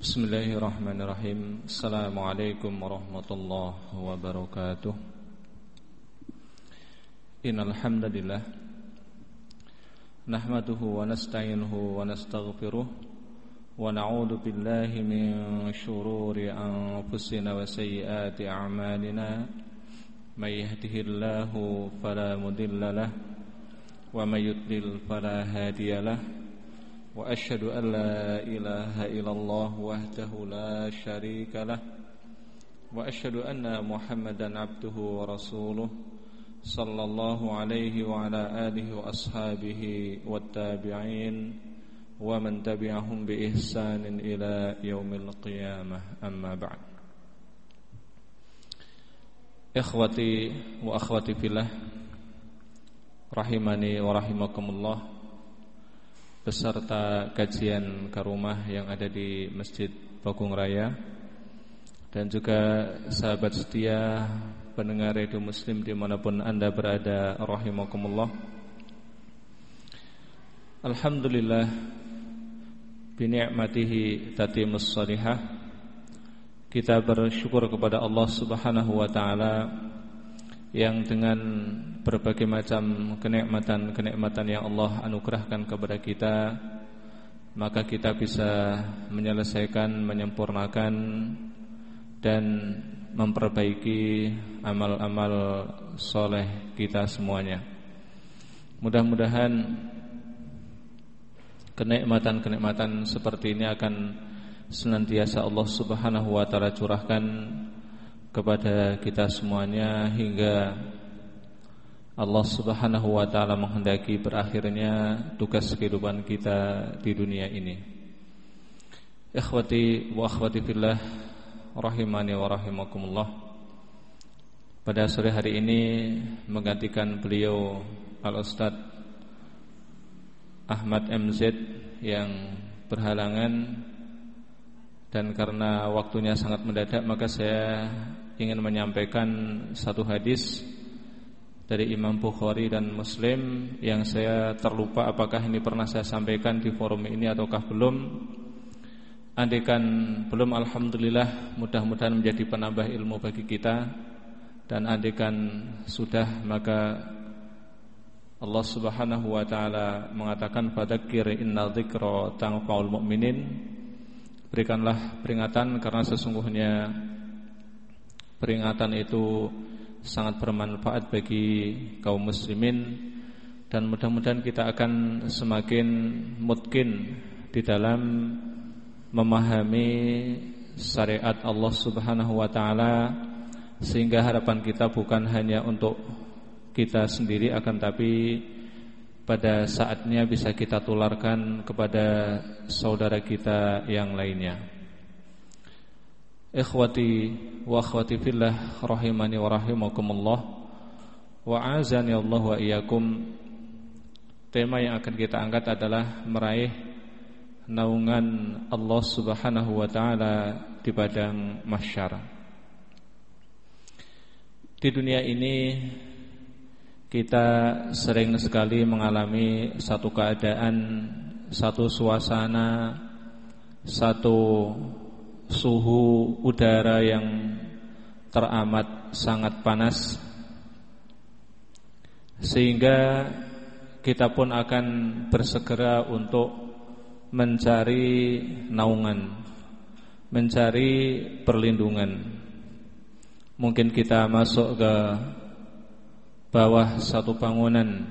بسم الله الرحمن الرحيم السلام عليكم ورحمة الله وبركاته إن الحمد لله نحمده ونستعينه ونستغفره ونعوذ بالله من شرور أنفسنا وسيئات أعمالنا من يهده الله فلا وأشهد أن لا إله إلا الله وحده لا شريك له وأشهد أن محمدا عبده ورسوله صلى الله عليه وعلى آله وأصحابه والتابعين ومن تبعهم بإحسان إلى يوم القيامة. أما بعد إخوتي وأخواتي في الله رحمني ورحمكم الله. Beserta kajian ke rumah yang ada di Masjid Bagung Raya. Dan juga sahabat setia pendengar radio muslim di mana pun anda berada rahimakumullah. Alhamdulillah bini'matihi tatimus salihah kita bersyukur kepada Allah subhanahu wa ta'ala yang dengan berbagai macam kenikmatan-kenikmatan yang Allah anugerahkan kepada kita maka kita bisa menyelesaikan, menyempurnakan dan memperbaiki amal-amal soleh kita semuanya. Mudah-mudahan kenikmatan-kenikmatan seperti ini akan senantiasa Allah Subhanahu wa taala curahkan kepada kita semuanya hingga Allah Subhanahu wa taala menghendaki berakhirnya tugas kehidupan kita di dunia ini. Ikhwati wa akhwati fillah rahimani wa rahimakumullah. Pada sore hari ini menggantikan beliau Al Ustaz Ahmad MZ yang berhalangan dan karena waktunya sangat mendadak maka saya ingin menyampaikan satu hadis dari Imam Bukhari dan Muslim yang saya terlupa apakah ini pernah saya sampaikan di forum ini ataukah belum. Andaikan belum alhamdulillah mudah-mudahan menjadi penambah ilmu bagi kita dan andaikan sudah maka Allah Subhanahu wa taala mengatakan fadzakir innal dzikra tanfa'ul mu'minin berikanlah peringatan karena sesungguhnya Peringatan itu sangat bermanfaat bagi kaum muslimin dan mudah-mudahan kita akan semakin mungkin di dalam memahami syariat Allah Subhanahu wa taala sehingga harapan kita bukan hanya untuk kita sendiri akan tapi pada saatnya bisa kita tularkan kepada saudara kita yang lainnya. Ikhwati wa akhwati fillah rahimani wa rahimakumullah wa azani Allah wa iyyakum. Tema yang akan kita angkat adalah meraih naungan Allah Subhanahu wa taala di padang mahsyar. Di dunia ini kita sering sekali mengalami satu keadaan, satu suasana, satu suhu udara yang teramat sangat panas sehingga kita pun akan bersegera untuk mencari naungan, mencari perlindungan. Mungkin kita masuk ke bawah satu bangunan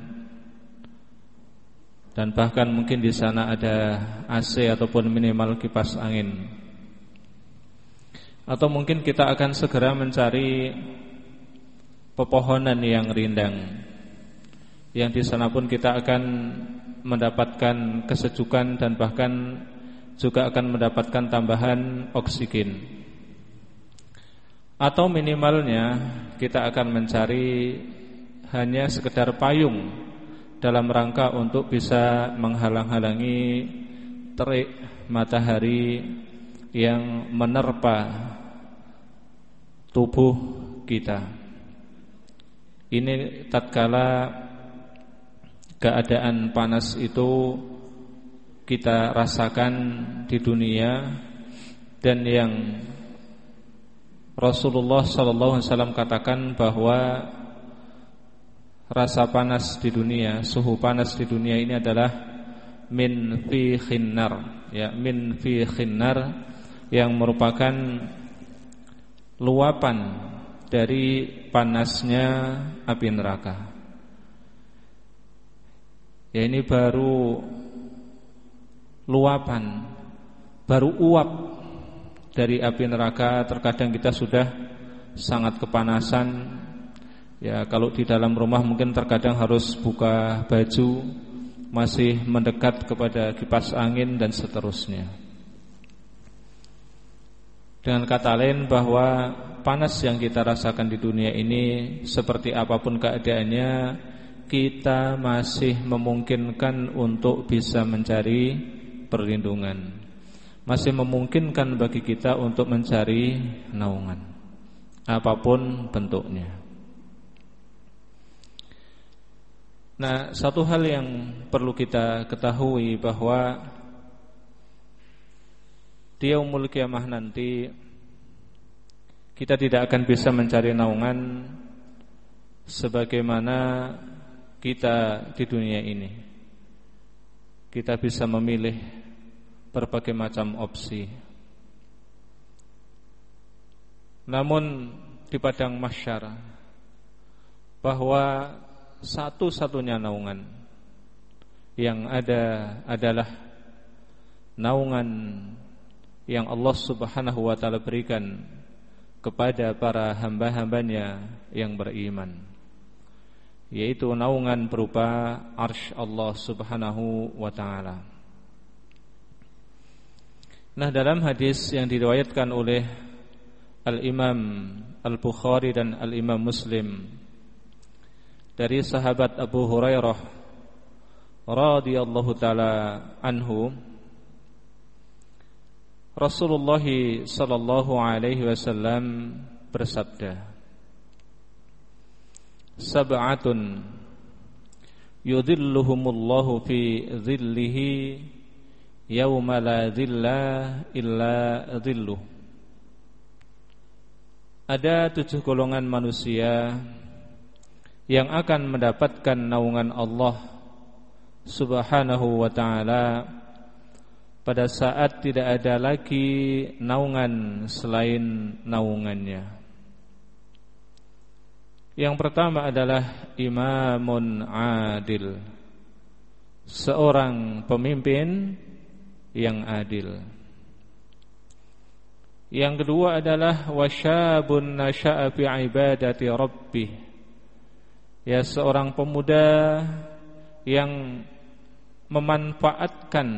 dan bahkan mungkin di sana ada AC ataupun minimal kipas angin. Atau mungkin kita akan segera mencari pepohonan yang rindang. Yang di sana pun kita akan mendapatkan kesejukan dan bahkan juga akan mendapatkan tambahan oksigen. Atau minimalnya kita akan mencari hanya sekedar payung Dalam rangka untuk bisa menghalang-halangi terik matahari yang menerpa tubuh kita. Ini tatkala keadaan panas itu kita rasakan di dunia dan yang Rasulullah sallallahu alaihi wasallam katakan bahwa rasa panas di dunia, suhu panas di dunia ini adalah min fi khinnar, ya, min fi khinnar yang merupakan luapan dari panasnya api neraka. Ya ini baru luapan, baru uap dari api neraka. Terkadang kita sudah sangat kepanasan. Ya kalau di dalam rumah mungkin terkadang harus buka baju, masih mendekat kepada kipas angin dan seterusnya. Dengan kata lain bahwa panas yang kita rasakan di dunia ini seperti apa pun keadaannya kita masih memungkinkan untuk bisa mencari perlindungan. Masih memungkinkan bagi kita untuk mencari naungan apa pun bentuknya. Nah, satu hal yang perlu kita ketahui bahwa di yaumul kiamah nanti kita tidak akan bisa mencari naungan sebagaimana kita di dunia ini. Kita bisa memilih berbagai macam opsi. Namun di padang mahsyar bahwa satu-satunya naungan yang ada adalah naungan yang Allah Subhanahu wa taala berikan kepada para hamba-hambanya yang beriman yaitu naungan berupa arsy Allah Subhanahu wa taala. Nah, dalam hadis yang diriwayatkan oleh Al-Imam Al-Bukhari dan Al-Imam Muslim dari sahabat Abu Hurairah radhiyallahu taala anhu Rasulullah sallallahu alaihi wasallam bersabda Sab'atun yudhilluhumullahu fi dhillihi yauma la dhilla illa dhilluh. Ada tujuh golongan manusia yang akan mendapatkan naungan Allah Subhanahu wa taala pada saat tidak ada lagi naungan selain naungannya. Yang pertama adalah imamun adil. Seorang pemimpin yang adil. Yang kedua adalah wasyabun nasya'a fi ibadati rabbih. Ya seorang pemuda yang memanfaatkan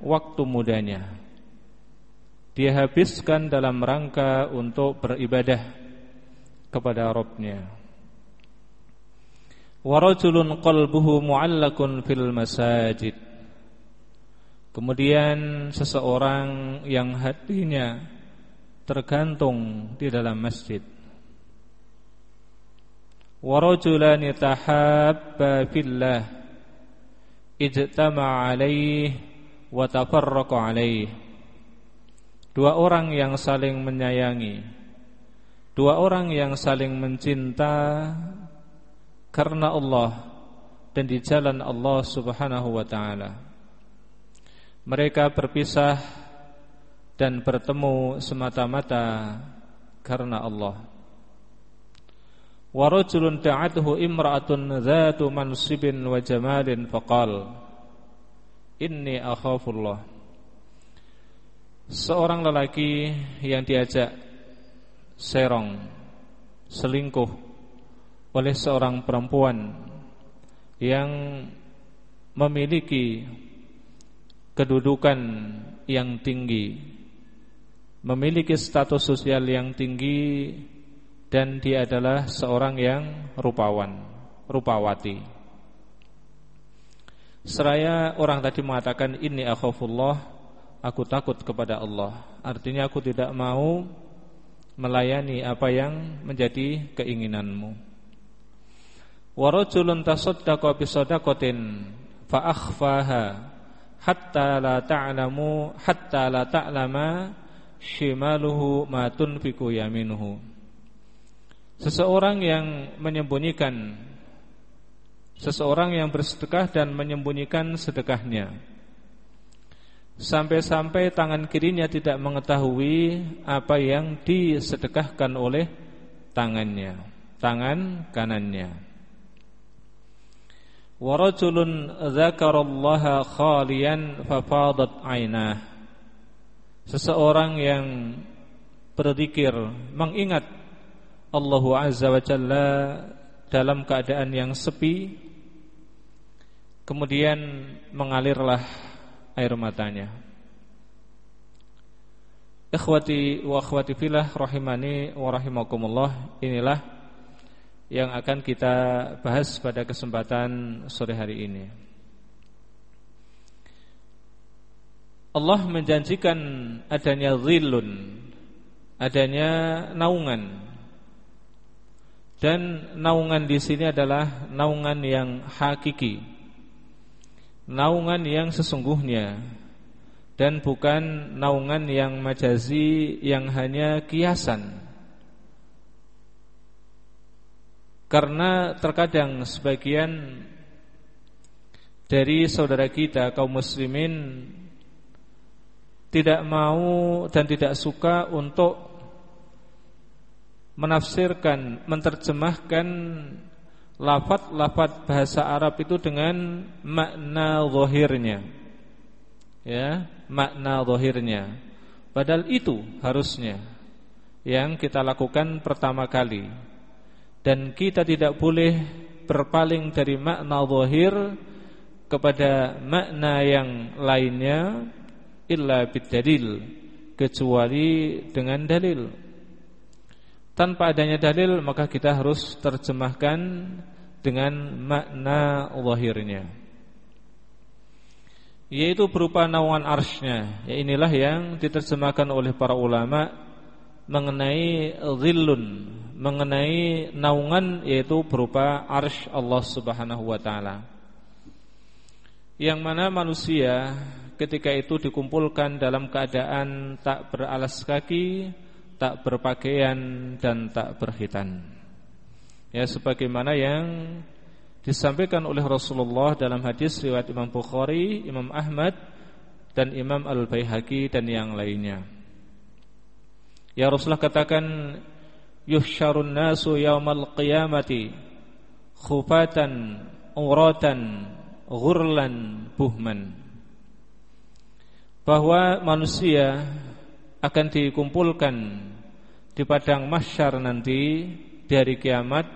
waktu mudanya. Dia habiskan dalam rangka untuk beribadah kepada Rabbnya. Warajulun qalbuhu mu'allakun fil masajid. Kemudian seseorang yang hatinya tergantung di dalam masjid. Warajulani tahabba fillah ijtama alaih wa tafarraqa alaih. Dua orang yang saling menyayangi Dua orang yang saling mencinta Karena Allah Dan di jalan Allah subhanahu wa ta'ala. Mereka berpisah Dan bertemu semata-mata Karena Allah wa rajulun da'atuhu imra'atun dhatu mansibin wa jamalin faqal inni akhafullah. Seorang lelaki yang diajak serong selingkuh oleh seorang perempuan yang memiliki kedudukan yang tinggi memiliki status sosial yang tinggi dan dia adalah seorang yang rupawan, rupawati. Seraya orang tadi mengatakan ini akhafullah, aku takut kepada Allah. Artinya aku tidak mau melayani apa yang menjadi keinginanmu. Wa rajulun tasaddaqa bi fa akhfaha hatta la ta'lamu hatta la ta'lama shimaluhu ma tunfiqu yaminuhu. Seseorang yang menyembunyikan seseorang yang bersedekah dan menyembunyikan sedekahnya sampai-sampai tangan kirinya tidak mengetahui apa yang disedekahkan oleh tangannya, tangan kanannya. Warajulun dzakarallaha khalian fafadat ainah. Seseorang yang berzikir, mengingat Allah Azza wa Jalla dalam keadaan yang sepi, kemudian mengalirlah air matanya. Ikhwati wa akhwati filah rahimani wa rahimakumullah. Inilah yang akan kita bahas pada kesempatan sore hari ini. Allah menjanjikan adanya zillun, adanya naungan. Dan naungan di sini adalah naungan yang hakiki naungan yang sesungguhnya dan bukan naungan yang majazi yang hanya kiasan. Karena terkadang sebagian dari saudara kita kaum muslimin tidak mau dan tidak suka untuk menafsirkan, menerjemahkan lafat-lafat bahasa Arab itu dengan makna zahirnya. Ya, makna zahirnya. Padahal itu harusnya yang kita lakukan pertama kali. Dan kita tidak boleh berpaling dari makna zahir kepada makna yang lainnya illa bidalil kecuali dengan dalil. Tanpa adanya dalil maka kita harus terjemahkan dengan makna zahirnya. Yaitu berupa naungan arsnya ya inilah yang diterjemahkan oleh para ulama mengenai zillun mengenai naungan yaitu berupa arsh Allah Subhanahu wa taala. Yang mana manusia ketika itu dikumpulkan dalam keadaan tak beralas kaki tak berpakaian dan tak berhitan Ya sebagaimana yang disampaikan oleh Rasulullah dalam hadis riwayat Imam Bukhari, Imam Ahmad dan Imam Al-Baihaqi dan yang lainnya. Ya Rasulullah katakan yuhsyarun nasu yaumal qiyamati khufatan uratan ghurlan buhman bahwa manusia akan dikumpulkan di padang mahsyar nanti dari kiamat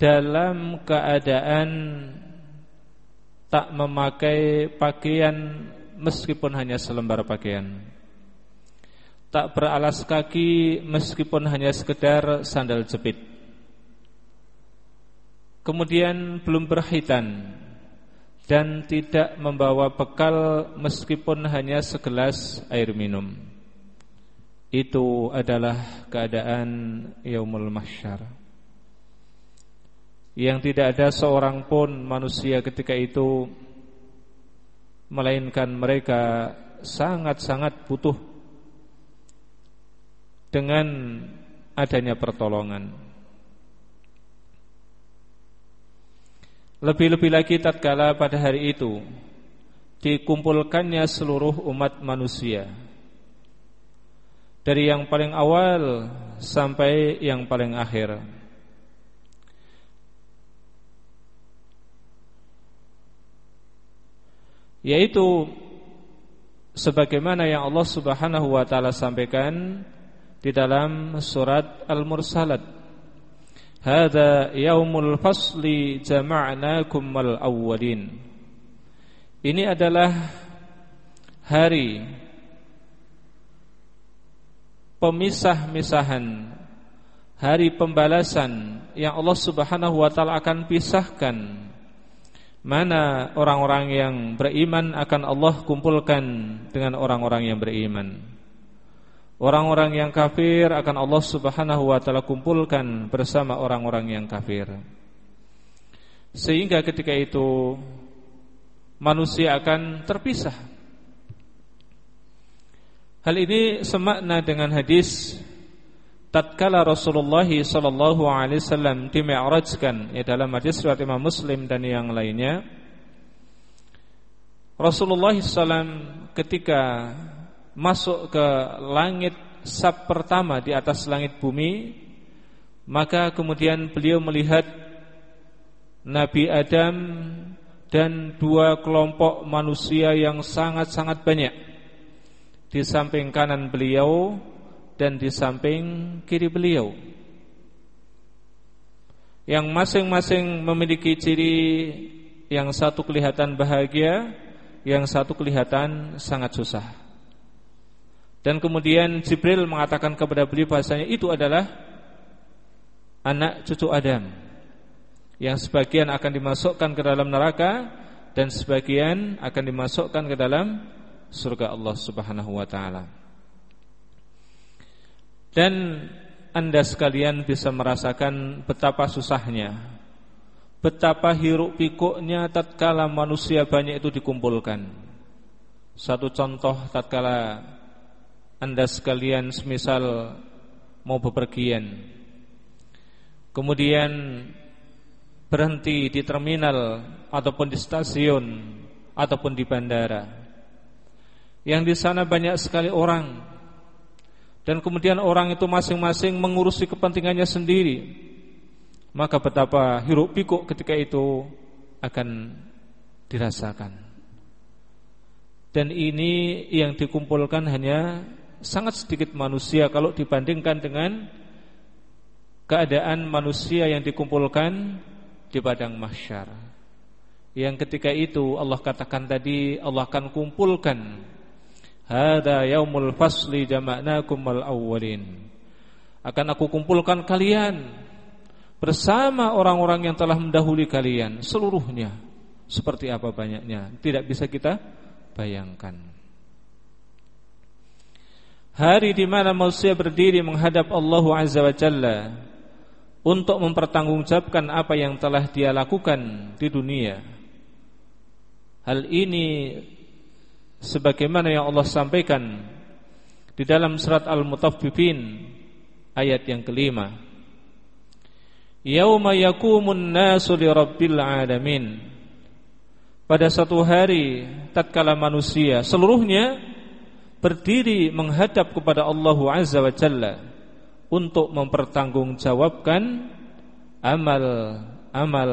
dalam keadaan tak memakai pakaian meskipun hanya selembar pakaian. Tak beralas kaki meskipun hanya sekedar sandal jepit. Kemudian belum berhitan dan tidak membawa bekal meskipun hanya segelas air minum. Itu adalah keadaan yaumul mahsyar yang tidak ada seorang pun manusia ketika itu melainkan mereka sangat-sangat butuh dengan adanya pertolongan. Lebih-lebih lagi tatkala pada hari itu dikumpulkannya seluruh umat manusia dari yang paling awal sampai yang paling akhir. yaitu sebagaimana yang Allah Subhanahu wa taala sampaikan di dalam surat Al-Mursalat Hada yaumul fasli jama'nakum mal awwalin Ini adalah hari pemisah-misahan hari pembalasan yang Allah Subhanahu wa taala akan pisahkan. Mana orang-orang yang beriman akan Allah kumpulkan dengan orang-orang yang beriman. Orang-orang yang kafir akan Allah subhanahu wa ta'ala kumpulkan bersama orang-orang yang kafir. Sehingga ketika itu Manusia akan terpisah Hal ini semakna dengan hadis tatkala Rasulullah sallallahu alaihi wasallam dimi'rajkan ya dalam hadis riwayat Imam Muslim dan yang lainnya Rasulullah SAW ketika masuk ke langit sab pertama di atas langit bumi maka kemudian beliau melihat Nabi Adam dan dua kelompok manusia yang sangat-sangat banyak di samping kanan beliau dan di samping kiri beliau. Yang masing-masing memiliki ciri yang satu kelihatan bahagia yang satu kelihatan sangat susah. Dan kemudian Jibril mengatakan kepada beliau bahasanya itu adalah anak cucu Adam yang sebagian akan dimasukkan ke dalam neraka dan sebagian akan dimasukkan ke dalam surga Allah Subhanahu wa taala. Dan Anda sekalian bisa merasakan betapa susahnya betapa hiruk pikuknya tatkala manusia banyak itu dikumpulkan. Satu contoh tatkala Anda sekalian semisal mau bepergian kemudian berhenti di terminal ataupun di stasiun ataupun di bandara. Yang di sana banyak sekali orang dan kemudian orang itu masing-masing mengurusi kepentingannya sendiri. Maka betapa hiruk pikuk ketika itu akan dirasakan. Dan ini yang dikumpulkan hanya sangat sedikit manusia kalau dibandingkan dengan keadaan manusia yang dikumpulkan di padang mahsyar. Yang ketika itu Allah katakan tadi Allah akan kumpulkan Hada yaumul fasli jama'nakum al awwalin. Akan aku kumpulkan kalian bersama orang-orang yang telah mendahului kalian seluruhnya. Seperti apa banyaknya tidak bisa kita bayangkan. Hari di mana manusia berdiri menghadap Allah Azza wa Jalla untuk mempertanggungjawabkan apa yang telah dia lakukan di dunia. Hal ini sebagaimana yang Allah sampaikan di dalam surat Al-Mutaffifin ayat yang kelima. Yauma yakumun nasu li rabbil alamin. Pada satu hari tatkala manusia seluruhnya berdiri menghadap kepada Allah Azza wa Jalla untuk mempertanggungjawabkan amal-amal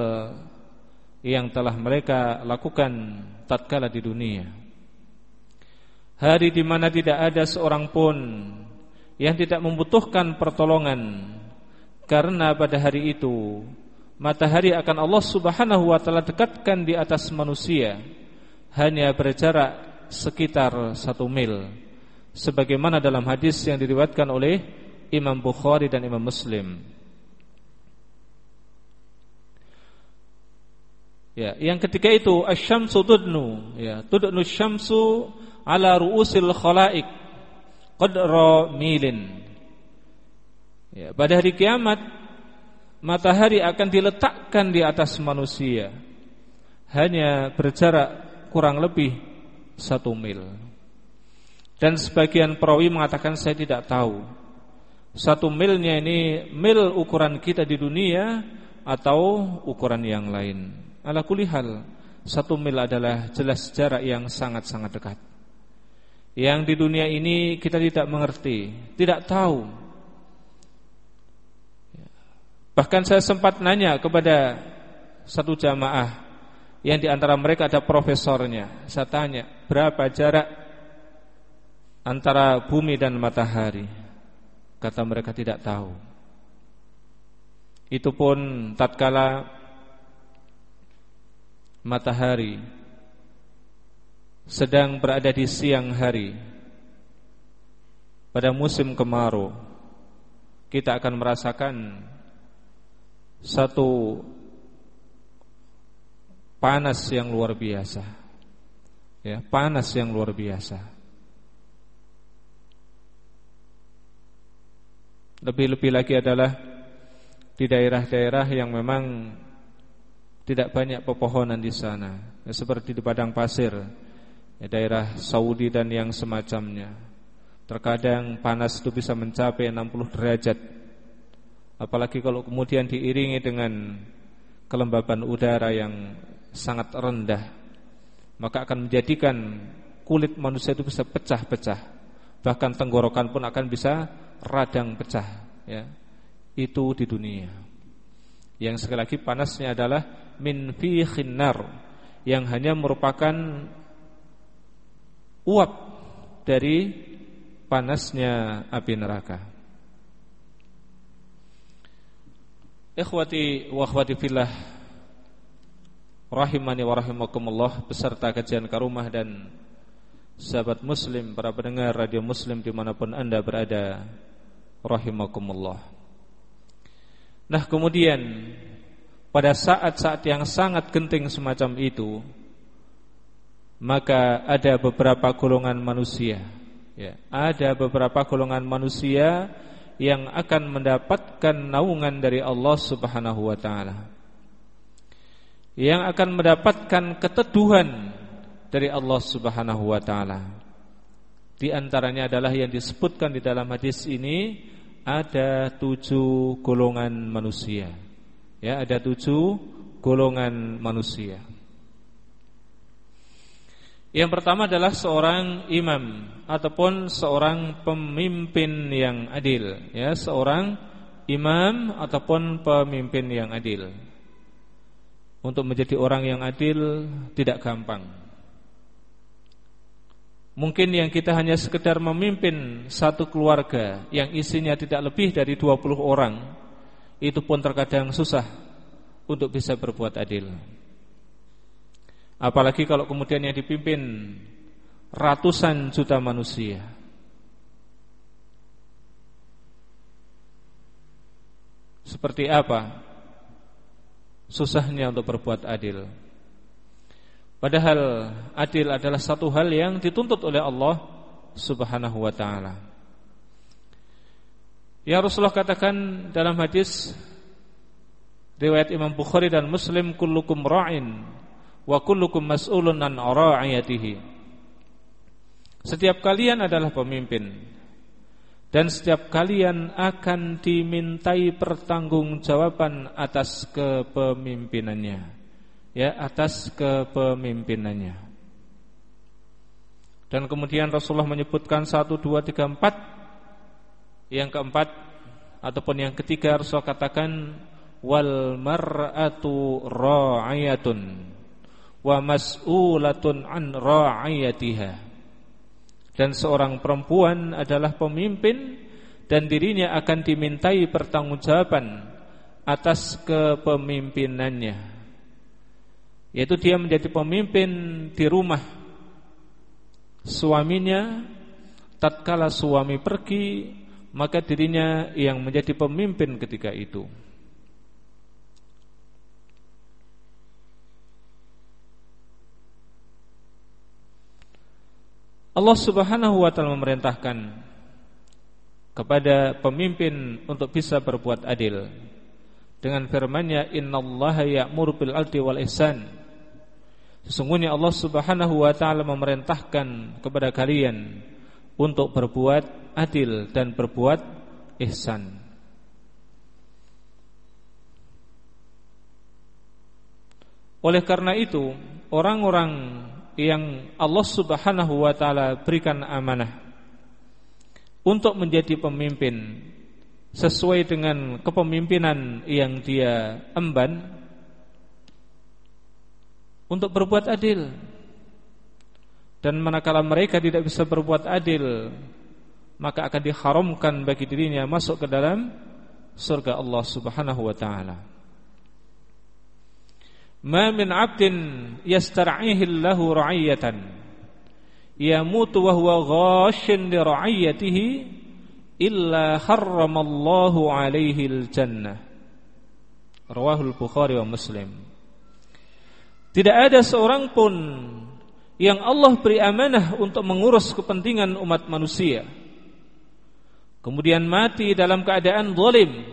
yang telah mereka lakukan tatkala di dunia. Hari di mana tidak ada seorang pun yang tidak membutuhkan pertolongan. Karena pada hari itu matahari akan Allah Subhanahu wa taala dekatkan di atas manusia hanya berjarak sekitar satu mil. Sebagaimana dalam hadis yang diriwayatkan oleh Imam Bukhari dan Imam Muslim. Ya, yang ketiga itu asyamsu tudnu, ya, tudnu syamsu ala ru'usil khalaik qadra milin. Ya, pada hari kiamat matahari akan diletakkan di atas manusia hanya berjarak kurang lebih satu mil. Dan sebagian perawi mengatakan saya tidak tahu satu milnya ini mil ukuran kita di dunia atau ukuran yang lain. Ala kulihal satu mil adalah jelas jarak yang sangat-sangat dekat. Yang di dunia ini kita tidak mengerti, tidak tahu. Bahkan saya sempat nanya kepada satu jamaah yang di antara mereka ada profesornya. Saya tanya, berapa jarak antara bumi dan matahari? Kata mereka tidak tahu Itu pun tatkala Matahari Sedang berada di siang hari. Pada musim kemarau Kita akan merasakan Satu Panas yang luar biasa. Ya, panas yang luar biasa. Lebih-lebih lagi adalah di daerah-daerah yang memang tidak banyak pepohonan di sana, seperti di padang pasir, ya, daerah Saudi dan yang semacamnya. Terkadang panas itu bisa mencapai 60 derajat. Apalagi kalau kemudian diiringi dengan kelembaban udara yang sangat rendah, maka akan menjadikan kulit manusia itu bisa pecah-pecah. Bahkan tenggorokan pun akan bisa radang pecah, ya. Itu di dunia. Yang sekali lagi panasnya adalah min fi yang hanya merupakan uap dari panasnya api neraka. Ikhwati wa akhwati fillah rahimani wa rahimakumullah beserta kajian karumah dan sahabat muslim para pendengar radio muslim di mana pun anda berada rahimakumullah. Nah kemudian pada saat-saat yang sangat genting semacam itu maka ada beberapa golongan manusia ya, ada beberapa golongan manusia yang akan mendapatkan naungan dari Allah Subhanahu wa taala. Yang akan mendapatkan keteduhan dari Allah Subhanahu wa taala. Di antaranya adalah yang disebutkan di dalam hadis ini ada tujuh golongan manusia. Ya, ada tujuh golongan manusia. Yang pertama adalah seorang imam ataupun seorang pemimpin yang adil, ya, seorang imam ataupun pemimpin yang adil. Untuk menjadi orang yang adil tidak gampang. Mungkin yang kita hanya sekedar memimpin satu keluarga yang isinya tidak lebih dari 20 orang itu pun terkadang susah untuk bisa berbuat adil. Apalagi kalau kemudian yang dipimpin ratusan juta manusia. Seperti apa susahnya untuk berbuat adil? Padahal adil adalah satu hal yang dituntut oleh Allah Subhanahu wa taala. Ya Rasulullah katakan dalam hadis riwayat Imam Bukhari dan Muslim kullukum ra'in wa kullukum mas'ulun an ra'iyatihi. Setiap kalian adalah pemimpin dan setiap kalian akan dimintai pertanggungjawaban atas kepemimpinannya. Ya, atas kepemimpinannya. Dan kemudian Rasulullah menyebutkan 1 2 3 4 yang keempat ataupun yang ketiga Rasul katakan wal mar'atu ra'ayatun wa mas'ulatun an ra'ayatiha. Dan seorang perempuan adalah pemimpin dan dirinya akan dimintai pertanggungjawaban atas kepemimpinannya. Yaitu dia menjadi pemimpin di rumah suaminya tatkala suami pergi maka dirinya yang menjadi pemimpin ketika itu. Allah Subhanahu wa taala memerintahkan kepada pemimpin untuk bisa berbuat adil dengan firman-Nya innallaha ya'muru bil adli wal ihsan. Sesungguhnya Allah Subhanahu wa taala memerintahkan kepada kalian untuk berbuat adil dan berbuat ihsan. Oleh karena itu, orang-orang yang Allah Subhanahu wa taala berikan amanah untuk menjadi pemimpin sesuai dengan kepemimpinan yang dia emban untuk berbuat adil. Dan manakala mereka tidak bisa berbuat adil maka akan diharamkan bagi dirinya masuk ke dalam surga Allah Subhanahu wa taala. Ma min 'abdin yastar'ihi Allahu ra'iyatan yamutu wa huwa ghashin li ra'iyatihi illa harramallahu 'alaihi al-jannah. Rawahul Bukhari wa Muslim. Tidak ada seorang pun yang Allah beri amanah untuk mengurus kepentingan umat manusia kemudian mati dalam keadaan zalim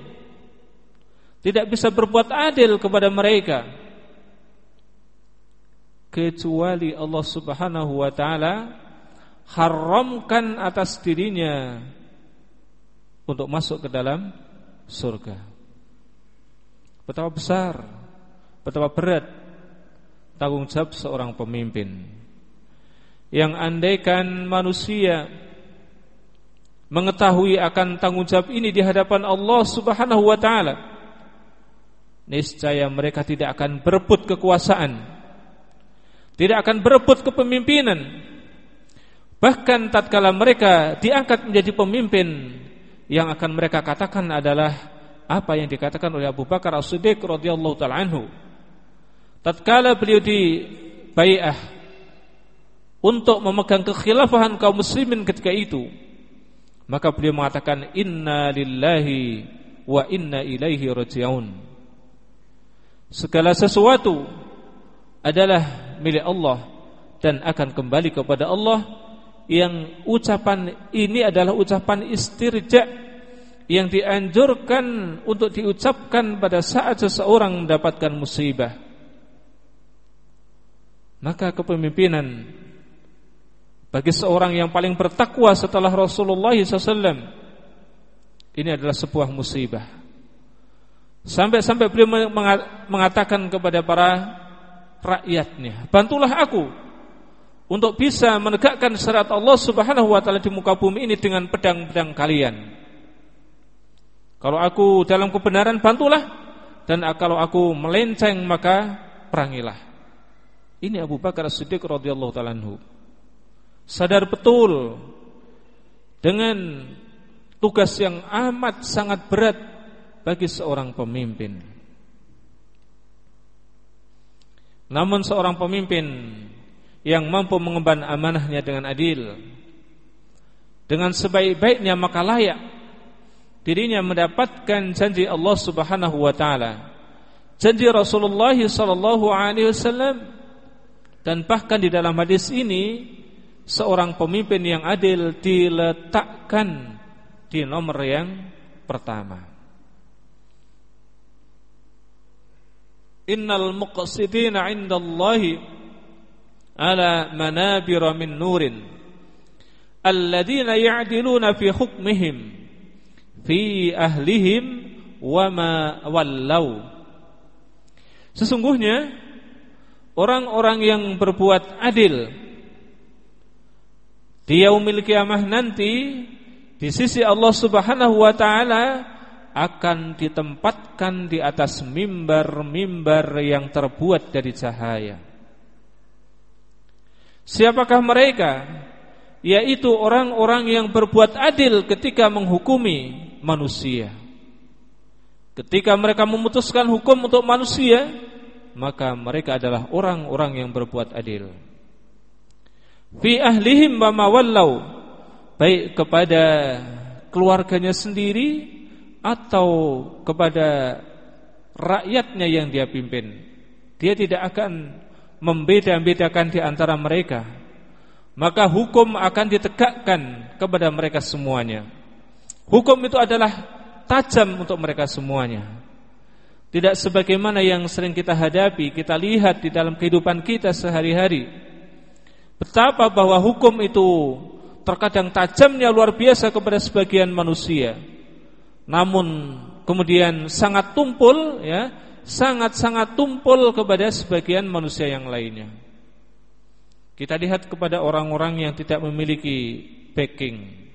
tidak bisa berbuat adil kepada mereka kecuali Allah Subhanahu wa taala haramkan atas dirinya untuk masuk ke dalam surga. Betapa besar, betapa berat tanggung jawab seorang pemimpin. Yang andaikan manusia mengetahui akan tanggung jawab ini di hadapan Allah Subhanahu wa taala, niscaya mereka tidak akan berebut kekuasaan. Tidak akan berebut kepemimpinan. Bahkan tatkala mereka diangkat menjadi pemimpin, yang akan mereka katakan adalah apa yang dikatakan oleh Abu Bakar As-Siddiq radhiyallahu taala. Tatkala beliau di bai'ah untuk memegang kekhilafahan kaum muslimin ketika itu, maka beliau mengatakan inna lillahi wa inna ilaihi raji'un. Segala sesuatu adalah milik Allah dan akan kembali kepada Allah yang ucapan ini adalah ucapan istirja' yang dianjurkan untuk diucapkan pada saat seseorang mendapatkan musibah. Maka kepemimpinan bagi seorang yang paling bertakwa setelah Rasulullah SAW ini adalah sebuah musibah. Sampai-sampai beliau mengatakan kepada para rakyatnya, bantulah aku untuk bisa menegakkan syariat Allah Subhanahu wa taala di muka bumi ini dengan pedang-pedang kalian. Kalau aku dalam kebenaran bantulah dan kalau aku melenceng maka perangilah. Ini Abu Bakar As-Siddiq radhiyallahu taala Sadar betul dengan tugas yang amat sangat berat bagi seorang pemimpin. Namun seorang pemimpin yang mampu mengemban amanahnya dengan adil dengan sebaik-baiknya maka layak dirinya mendapatkan janji Allah Subhanahu wa taala, janji Rasulullah sallallahu alaihi wasallam dan bahkan di dalam hadis ini seorang pemimpin yang adil diletakkan di nomor yang pertama. Innal muqsitina 'indallahi ala manabira min nurin. Alladhina ya'diluna fi hukmihim fi ahlihim wa ma wallau Sesungguhnya orang-orang yang berbuat adil di yaumil kiamah nanti di sisi Allah Subhanahu wa taala akan ditempatkan di atas mimbar-mimbar yang terbuat dari cahaya. Siapakah mereka? Yaitu orang-orang yang berbuat adil ketika menghukumi manusia. Ketika mereka memutuskan hukum untuk manusia, maka mereka adalah orang-orang yang berbuat adil. Fi ahlihim wa mawallau, baik kepada keluarganya sendiri atau kepada rakyatnya yang dia pimpin. Dia tidak akan membeda-bedakan di antara mereka. Maka hukum akan ditegakkan kepada mereka semuanya. Hukum itu adalah tajam untuk mereka semuanya. Tidak sebagaimana yang sering kita hadapi, kita lihat di dalam kehidupan kita sehari-hari. Betapa bahwa hukum itu terkadang tajamnya luar biasa kepada sebagian manusia. Namun kemudian sangat tumpul ya, sangat-sangat tumpul kepada sebagian manusia yang lainnya. Kita lihat kepada orang-orang yang tidak memiliki backing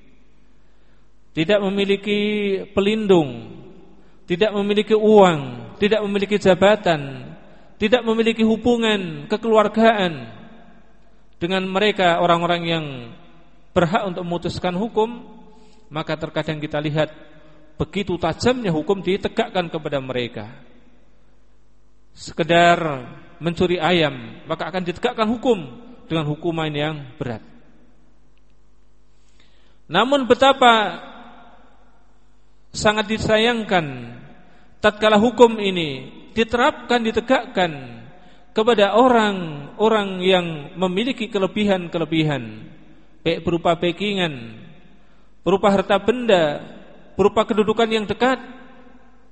tidak memiliki pelindung, tidak memiliki uang, tidak memiliki jabatan, tidak memiliki hubungan kekeluargaan dengan mereka orang-orang yang berhak untuk memutuskan hukum, maka terkadang kita lihat begitu tajamnya hukum ditegakkan kepada mereka. Sekedar mencuri ayam, maka akan ditegakkan hukum dengan hukuman yang berat. Namun betapa sangat disayangkan tatkala hukum ini diterapkan ditegakkan kepada orang-orang yang memiliki kelebihan-kelebihan baik berupa backingan, berupa harta benda, berupa kedudukan yang dekat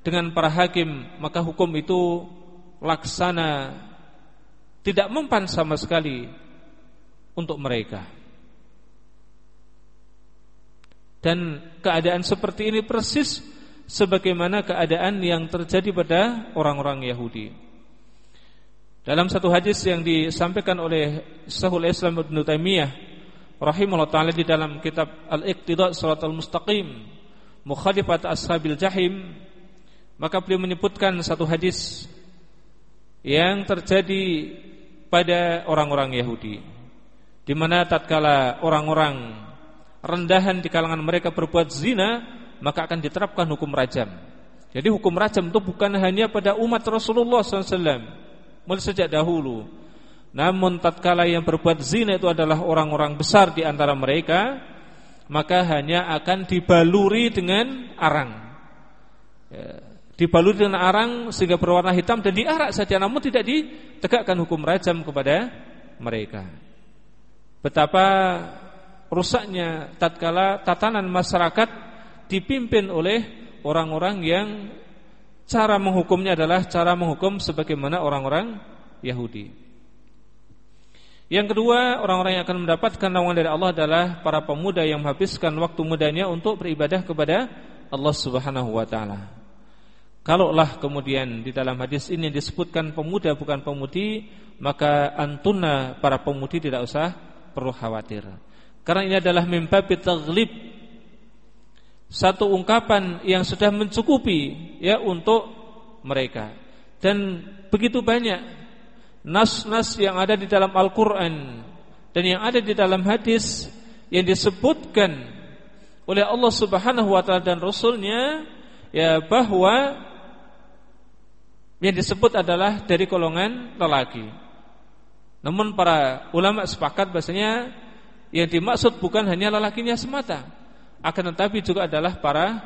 dengan para hakim, maka hukum itu laksana tidak mempan sama sekali untuk mereka. Dan keadaan seperti ini persis sebagaimana keadaan yang terjadi pada orang-orang Yahudi. Dalam satu hadis yang disampaikan oleh Syekhul Islam Ibn Taimiyah rahimahullah taala di dalam kitab Al-Iqtida' Shiratal Mustaqim Mukhalifat Ashabil Jahim maka beliau menyebutkan satu hadis yang terjadi pada orang-orang Yahudi di mana tatkala orang-orang rendahan di kalangan mereka berbuat zina maka akan diterapkan hukum rajam. Jadi hukum rajam itu bukan hanya pada umat Rasulullah SAW mulai sejak dahulu. Namun tatkala yang berbuat zina itu adalah orang-orang besar di antara mereka, maka hanya akan dibaluri dengan arang. Ya, dibaluri dengan arang sehingga berwarna hitam dan diarak saja, namun tidak ditegakkan hukum rajam kepada mereka. Betapa rusaknya tatkala tatanan masyarakat dipimpin oleh orang-orang yang cara menghukumnya adalah cara menghukum sebagaimana orang-orang Yahudi. Yang kedua, orang-orang yang akan mendapatkan naungan dari Allah adalah para pemuda yang menghabiskan waktu mudanya untuk beribadah kepada Allah Subhanahu wa taala. Kalaulah kemudian di dalam hadis ini disebutkan pemuda bukan pemudi, maka antuna para pemudi tidak usah perlu khawatir. Karena ini adalah mimbabi taghlib satu ungkapan yang sudah mencukupi ya untuk mereka. Dan begitu banyak nas-nas yang ada di dalam Al-Qur'an dan yang ada di dalam hadis yang disebutkan oleh Allah Subhanahu wa taala dan rasulnya ya bahwa yang disebut adalah dari golongan lelaki. Namun para ulama sepakat bahasanya yang dimaksud bukan hanya lelakinya semata, akan tetapi juga adalah para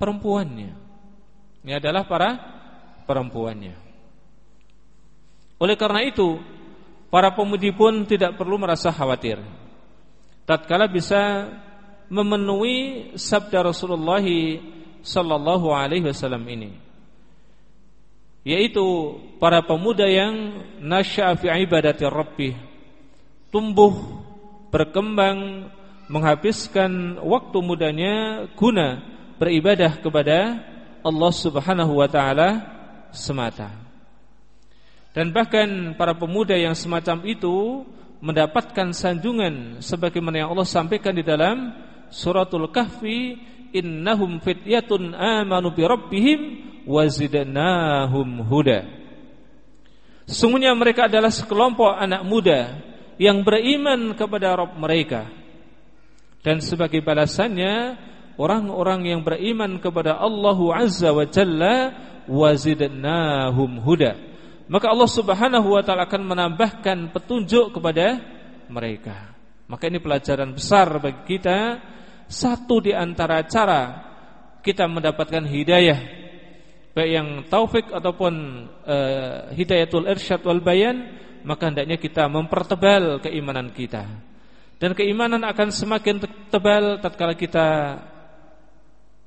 perempuannya. Ini adalah para perempuannya. Oleh karena itu, para pemudi pun tidak perlu merasa khawatir. Tatkala bisa memenuhi sabda Rasulullah sallallahu alaihi wasallam ini. Yaitu para pemuda yang nasya'a fi ibadati rabbih, tumbuh berkembang menghabiskan waktu mudanya guna beribadah kepada Allah Subhanahu wa taala semata. Dan bahkan para pemuda yang semacam itu mendapatkan sanjungan sebagaimana yang Allah sampaikan di dalam suratul kahfi innahum fityatun amanu bi rabbihim wazidnahum huda. Sesungguhnya mereka adalah sekelompok anak muda yang beriman kepada Rabb mereka. Dan sebagai balasannya orang-orang yang beriman kepada Allah Azza wa Jalla wazidnahum huda. Maka Allah Subhanahu wa taala akan menambahkan petunjuk kepada mereka. Maka ini pelajaran besar bagi kita satu di antara cara kita mendapatkan hidayah baik yang taufik ataupun uh, hidayatul irsyad wal bayan maka hendaknya kita mempertebal keimanan kita. Dan keimanan akan semakin tebal tatkala kita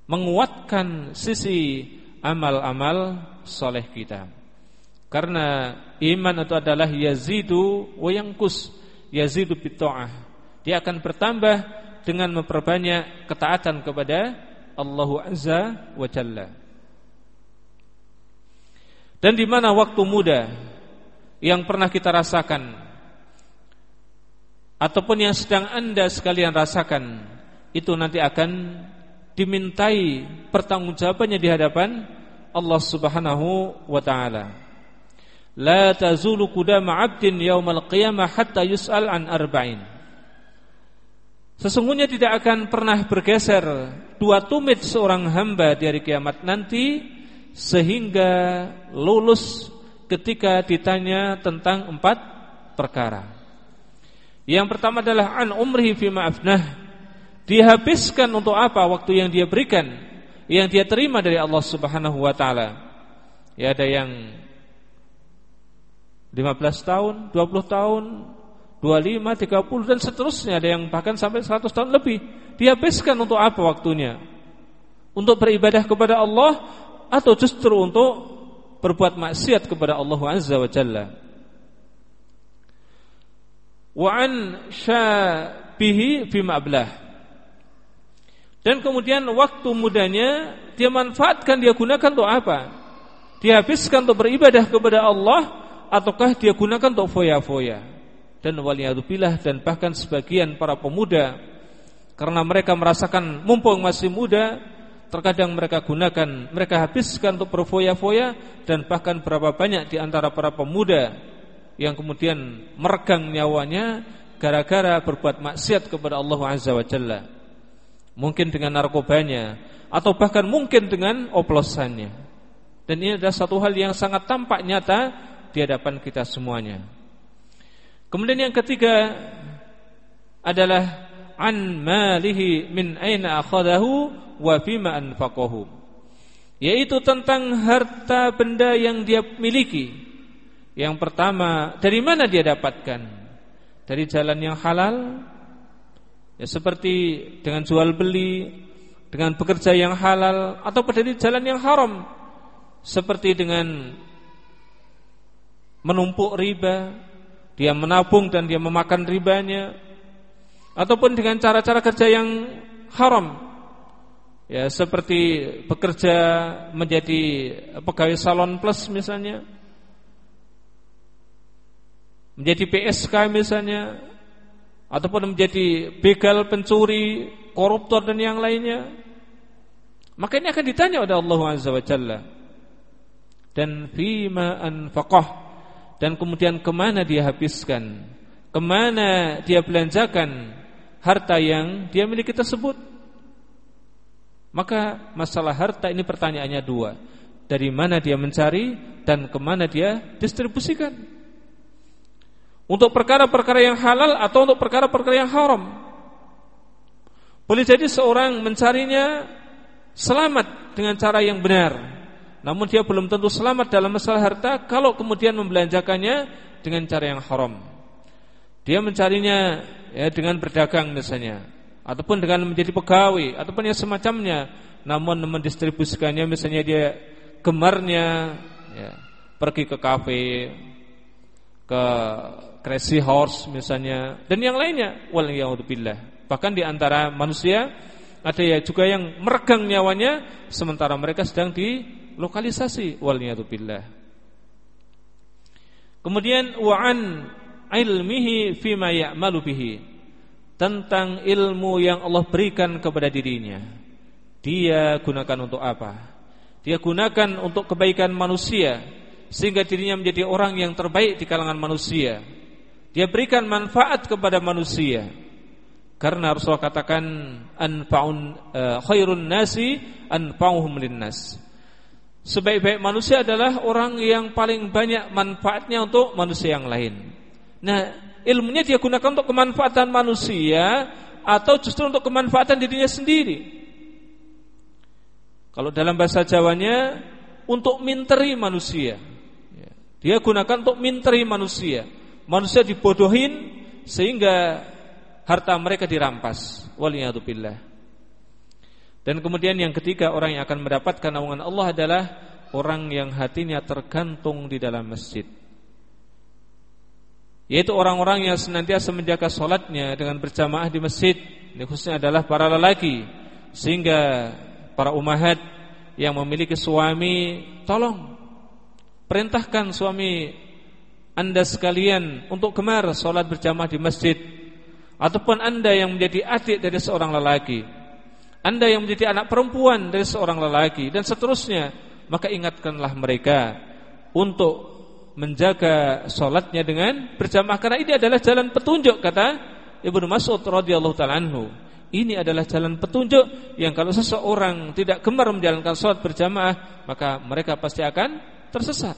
menguatkan sisi amal-amal soleh kita. Karena iman itu adalah yazidu wa yanqus, yazidu bitta'ah. Dia akan bertambah dengan memperbanyak ketaatan kepada Allah Azza wa Jalla. Dan di mana waktu muda yang pernah kita rasakan ataupun yang sedang Anda sekalian rasakan itu nanti akan dimintai pertanggungjawabannya di hadapan Allah Subhanahu wa taala. La tazulu qudama 'abdin yaumal qiyamah hatta yus'al an arba'in. Sesungguhnya tidak akan pernah bergeser dua tumit seorang hamba di hari kiamat nanti sehingga lulus ketika ditanya tentang empat perkara. Yang pertama adalah an umrihi fi ma'afnah. Dihabiskan untuk apa waktu yang dia berikan, yang dia terima dari Allah Subhanahu wa taala. Ya ada yang 15 tahun, 20 tahun, 25, 30 dan seterusnya ada yang bahkan sampai 100 tahun lebih. Dihabiskan untuk apa waktunya? Untuk beribadah kepada Allah atau justru untuk berbuat maksiat kepada Allah Azza wa Jalla. Wa an syabihi fi ma'blah. Dan kemudian waktu mudanya dia manfaatkan, dia gunakan untuk apa? Dia habiskan untuk beribadah kepada Allah ataukah dia gunakan untuk foya-foya? Dan waliyadzubillah dan bahkan sebagian para pemuda karena mereka merasakan mumpung masih muda terkadang mereka gunakan, mereka habiskan untuk berfoya-foya dan bahkan berapa banyak di antara para pemuda yang kemudian meregang nyawanya gara-gara berbuat maksiat kepada Allah Azza wa Jalla mungkin dengan narkobanya atau bahkan mungkin dengan oplosannya. Dan ini adalah satu hal yang sangat tampak nyata di hadapan kita semuanya. Kemudian yang ketiga adalah an malihi min aina akhadahu wa bima anfaqahu. Yaitu tentang harta benda yang dia miliki. Yang pertama, dari mana dia dapatkan? Dari jalan yang halal Ya seperti dengan jual beli, dengan bekerja yang halal atau dari jalan yang haram. Seperti dengan menumpuk riba, dia menabung dan dia memakan ribanya ataupun dengan cara-cara kerja yang haram. Ya, seperti bekerja menjadi pegawai salon plus misalnya. Menjadi PSK misalnya ataupun menjadi begal pencuri, koruptor dan yang lainnya, maka ini akan ditanya oleh Allah Azza wa Jalla. Dan fima anfaqah dan kemudian ke mana dia habiskan, ke mana dia belanjakan harta yang dia miliki tersebut. Maka masalah harta ini pertanyaannya dua. Dari mana dia mencari dan ke mana dia distribusikan. Untuk perkara-perkara yang halal atau untuk perkara-perkara yang haram. Boleh jadi seorang mencarinya selamat dengan cara yang benar. Namun dia belum tentu selamat dalam masalah harta kalau kemudian membelanjakannya dengan cara yang haram. Dia mencarinya ya dengan berdagang misalnya ataupun dengan menjadi pegawai ataupun yang semacamnya namun mendistribusikannya misalnya dia gemarnya ya, pergi ke kafe ke crazy horse misalnya dan yang lainnya waliyadzubillah. Bahkan di antara manusia ada ya juga yang meregang nyawanya sementara mereka sedang dilokalisasi waliyadzubillah. Kemudian wa'an ilmihi fima ya'malu bihi tentang ilmu yang Allah berikan kepada dirinya. Dia gunakan untuk apa? Dia gunakan untuk kebaikan manusia sehingga dirinya menjadi orang yang terbaik di kalangan manusia dia berikan manfaat kepada manusia. Karena Rasulullah katakan anfa'un uh, khairun nasi anfa'uhum linnas. Sebaik-baik manusia adalah orang yang paling banyak manfaatnya untuk manusia yang lain. Nah, ilmunya dia gunakan untuk kemanfaatan manusia atau justru untuk kemanfaatan dirinya sendiri. Kalau dalam bahasa Jawanya untuk minteri manusia. Dia gunakan untuk minteri manusia manusia dibodohin sehingga harta mereka dirampas. Waliyadzubillah. Dan kemudian yang ketiga orang yang akan mendapatkan naungan Allah adalah orang yang hatinya tergantung di dalam masjid. Yaitu orang-orang yang senantiasa menjaga solatnya dengan berjamaah di masjid. Ini khususnya adalah para lelaki. Sehingga para umahat yang memiliki suami, tolong perintahkan suami anda sekalian untuk gemar sholat berjamaah di masjid Ataupun anda yang menjadi adik dari seorang lelaki Anda yang menjadi anak perempuan dari seorang lelaki Dan seterusnya Maka ingatkanlah mereka Untuk menjaga sholatnya dengan berjamaah. Karena ini adalah jalan petunjuk kata Ibnu Mas'ud radhiyallahu taala anhu. Ini adalah jalan petunjuk yang kalau seseorang tidak gemar menjalankan sholat berjamaah Maka mereka pasti akan tersesat.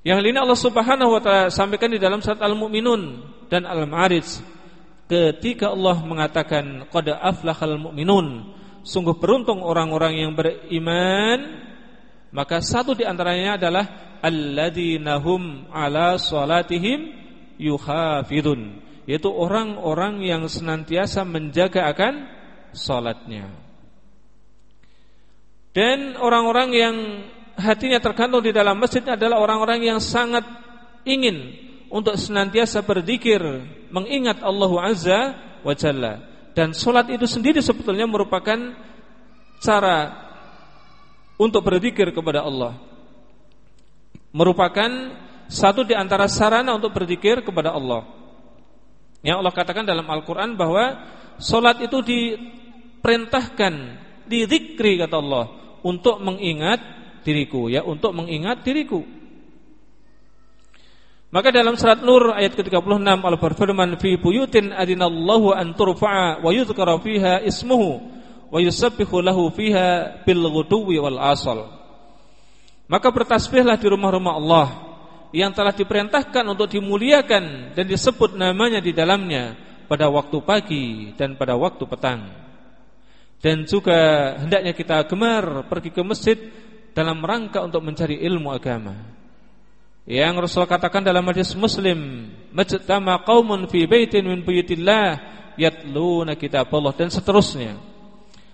Yang ini Allah Subhanahu wa taala sampaikan di dalam surat Al-Mu'minun dan Al-Ma'arij ketika Allah mengatakan qad aflahal mu'minun sungguh beruntung orang-orang yang beriman maka satu di antaranya adalah alladzina hum ala salatihim yuhafidun yaitu orang-orang yang senantiasa menjaga akan salatnya. Dan orang-orang yang hatinya tergantung di dalam masjid adalah orang-orang yang sangat ingin untuk senantiasa berzikir, mengingat Allah Azza wa Jalla. Dan solat itu sendiri sebetulnya merupakan cara untuk berzikir kepada Allah. Merupakan satu di antara sarana untuk berzikir kepada Allah. Yang Allah katakan dalam Al-Quran bahwa solat itu diperintahkan, dizikri kata Allah untuk mengingat diriku, ya untuk mengingat diriku. Maka dalam surat Nur ayat ke-36 Allah berfirman fi buyutin adinallahu an turfa'a wa yuzkara fiha ismuhu wa yusabbihu lahu fiha bil ghuduwi wal asal. Maka bertasbihlah di rumah-rumah Allah yang telah diperintahkan untuk dimuliakan dan disebut namanya di dalamnya pada waktu pagi dan pada waktu petang. Dan juga hendaknya kita gemar pergi ke masjid dalam rangka untuk mencari ilmu agama. Yang Rasul katakan dalam hadis Muslim, "Majtama qaumun fi baitin min buyutillah yatluna kitaballah" dan seterusnya.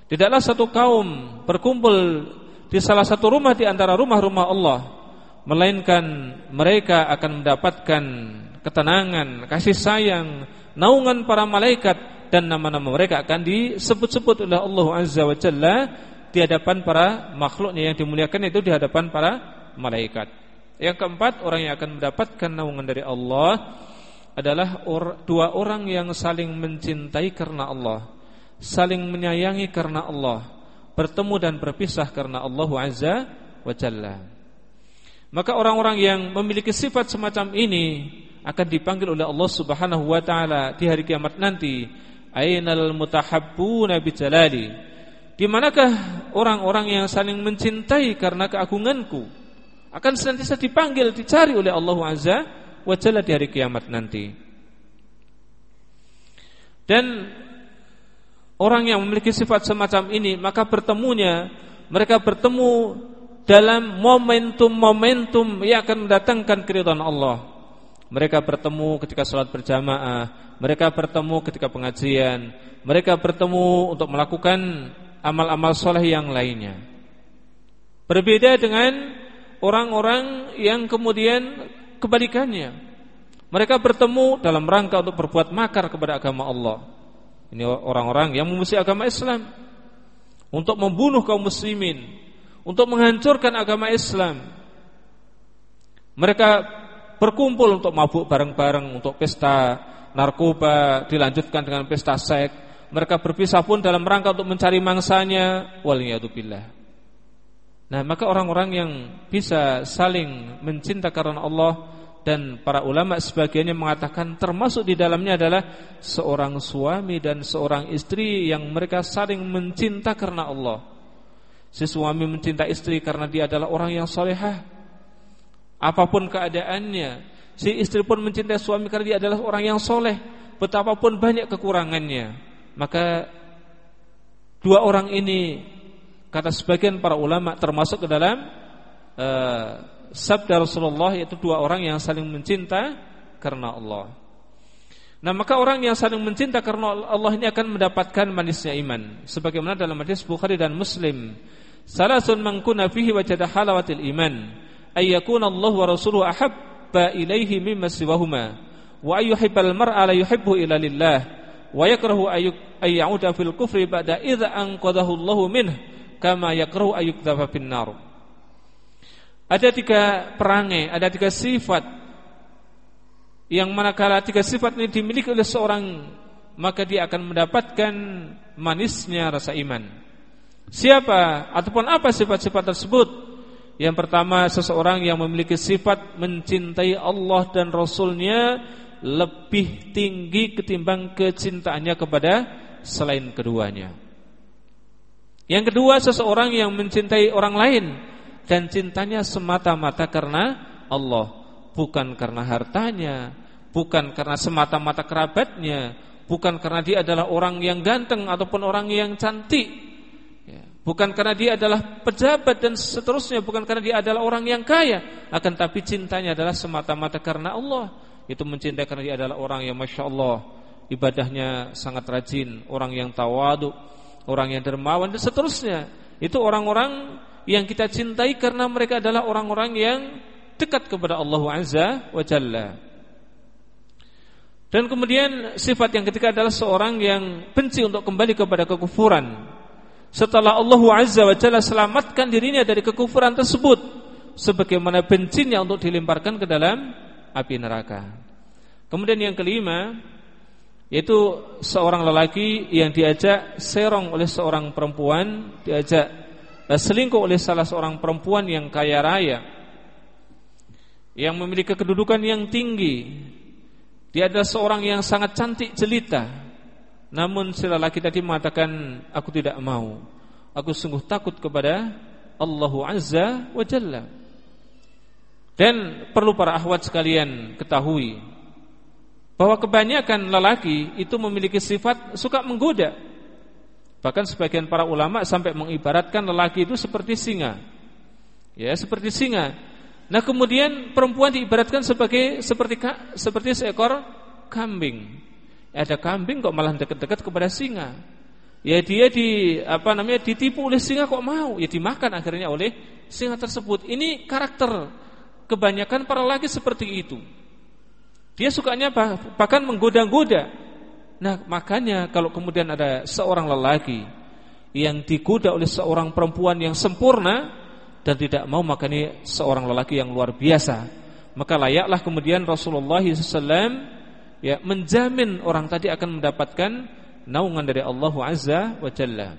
Tidaklah satu kaum berkumpul di salah satu rumah di antara rumah-rumah Allah, melainkan mereka akan mendapatkan ketenangan, kasih sayang, naungan para malaikat dan nama-nama mereka akan disebut-sebut oleh Allah Azza wa Jalla di hadapan para makhluknya yang dimuliakan itu di hadapan para malaikat. Yang keempat, orang yang akan mendapatkan naungan dari Allah adalah dua orang yang saling mencintai karena Allah, saling menyayangi karena Allah, bertemu dan berpisah karena Allah Azza wa Jalla. Maka orang-orang yang memiliki sifat semacam ini akan dipanggil oleh Allah Subhanahu wa taala di hari kiamat nanti. Ainal mutahabbuna bijalali? Di manakah orang-orang yang saling mencintai karena keagunganku? Akan senantiasa dipanggil, dicari oleh Allah Azza wa Jalla di hari kiamat nanti. Dan orang yang memiliki sifat semacam ini, maka bertemunya mereka bertemu dalam momentum-momentum yang akan mendatangkan keridhaan Allah. Mereka bertemu ketika sholat berjamaah, mereka bertemu ketika pengajian, mereka bertemu untuk melakukan amal-amal soleh yang lainnya. Berbeda dengan orang-orang yang kemudian kebalikannya. Mereka bertemu dalam rangka untuk berbuat makar kepada agama Allah. Ini orang-orang yang memusuhi agama Islam untuk membunuh kaum muslimin, untuk menghancurkan agama Islam. Mereka berkumpul untuk mabuk bareng-bareng untuk pesta narkoba, dilanjutkan dengan pesta seks. Mereka berpisah pun dalam rangka untuk mencari mangsanya. Waliyadzubillah. Nah maka orang-orang yang bisa saling mencinta karena Allah dan para ulama sebagiannya mengatakan termasuk di dalamnya adalah seorang suami dan seorang istri yang mereka saling mencinta karena Allah. Si suami mencinta istri karena dia adalah orang yang solehah. Apa pun keadaannya, si istri pun mencintai suami karena dia adalah orang yang soleh. Betapapun banyak kekurangannya, maka dua orang ini kata sebagian para ulama termasuk ke dalam uh, sabda Rasulullah yaitu dua orang yang saling mencinta karena Allah. Nah maka orang yang saling mencinta karena Allah ini akan mendapatkan manisnya iman. Sebagaimana dalam hadis Bukhari dan Muslim. Salasun man kuna fihi wajada halawatil iman. Ayyakuna Allah wa rasuluhu ahabba ilaihi mimma siwahuma. Wa ayyuhibbal mar'a la yuhibbu ila lillah. Wa yakrahu ayyauda fil kufri ba'da idza anqadahu Allah minhu kama yakrahu ayukdzafa finnar. Ada tiga perangai, ada tiga sifat yang manakala tiga sifat ini dimiliki oleh seorang maka dia akan mendapatkan manisnya rasa iman. Siapa ataupun apa sifat-sifat tersebut? Yang pertama seseorang yang memiliki sifat mencintai Allah dan Rasulnya lebih tinggi ketimbang kecintaannya kepada selain keduanya. Yang kedua seseorang yang mencintai orang lain dan cintanya semata-mata karena Allah, bukan karena hartanya, bukan karena semata-mata kerabatnya, bukan karena dia adalah orang yang ganteng ataupun orang yang cantik. Ya, bukan karena dia adalah pejabat dan seterusnya, bukan karena dia adalah orang yang kaya, akan tapi cintanya adalah semata-mata karena Allah. Itu mencintai karena dia adalah orang yang masya Allah ibadahnya sangat rajin, orang yang tawadu, orang yang dermawan dan seterusnya. Itu orang-orang yang kita cintai karena mereka adalah orang-orang yang dekat kepada Allah Azza wa Jalla. Dan kemudian sifat yang ketiga adalah seorang yang benci untuk kembali kepada kekufuran. Setelah Allah Azza wa Jalla selamatkan dirinya dari kekufuran tersebut, sebagaimana bencinya untuk dilemparkan ke dalam api neraka. Kemudian yang kelima, yaitu seorang lelaki yang diajak serong oleh seorang perempuan, diajak eh, selingkuh oleh salah seorang perempuan yang kaya raya, yang memiliki kedudukan yang tinggi. Dia adalah seorang yang sangat cantik jelita. Namun si lelaki tadi mengatakan, aku tidak mau. Aku sungguh takut kepada Allah Azza wa Jalla. Dan perlu para ahwat sekalian ketahui bahwa kebanyakan lelaki itu memiliki sifat suka menggoda. Bahkan sebagian para ulama sampai mengibaratkan lelaki itu seperti singa. Ya, seperti singa. Nah, kemudian perempuan diibaratkan sebagai seperti seperti seekor kambing. Ada kambing kok malah dekat-dekat kepada singa. Ya dia di apa namanya ditipu oleh singa kok mau, ya dimakan akhirnya oleh singa tersebut. Ini karakter kebanyakan para lelaki seperti itu. Dia sukanya bahkan menggoda-goda. Nah, makanya kalau kemudian ada seorang lelaki yang digoda oleh seorang perempuan yang sempurna dan tidak mau makanya seorang lelaki yang luar biasa, maka layaklah kemudian Rasulullah SAW ya menjamin orang tadi akan mendapatkan naungan dari Allah Azza wa Jalla.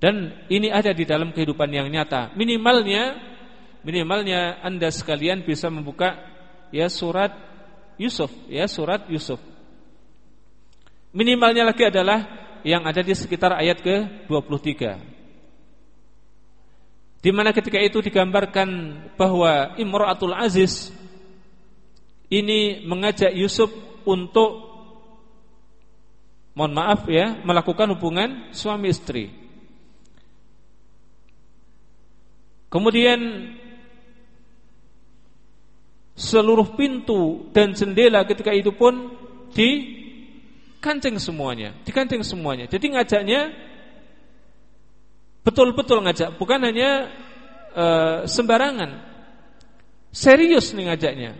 Dan ini ada di dalam kehidupan yang nyata. Minimalnya minimalnya Anda sekalian bisa membuka ya surat Yusuf ya surat Yusuf. Minimalnya lagi adalah yang ada di sekitar ayat ke-23. Di mana ketika itu digambarkan bahwa Imratul Aziz ini mengajak Yusuf untuk mohon maaf ya, melakukan hubungan suami istri. Kemudian seluruh pintu dan jendela ketika itu pun dikancing semuanya, dikancing semuanya. Jadi ngajaknya betul-betul ngajak, bukan hanya e, sembarangan. Serius nih ngajaknya.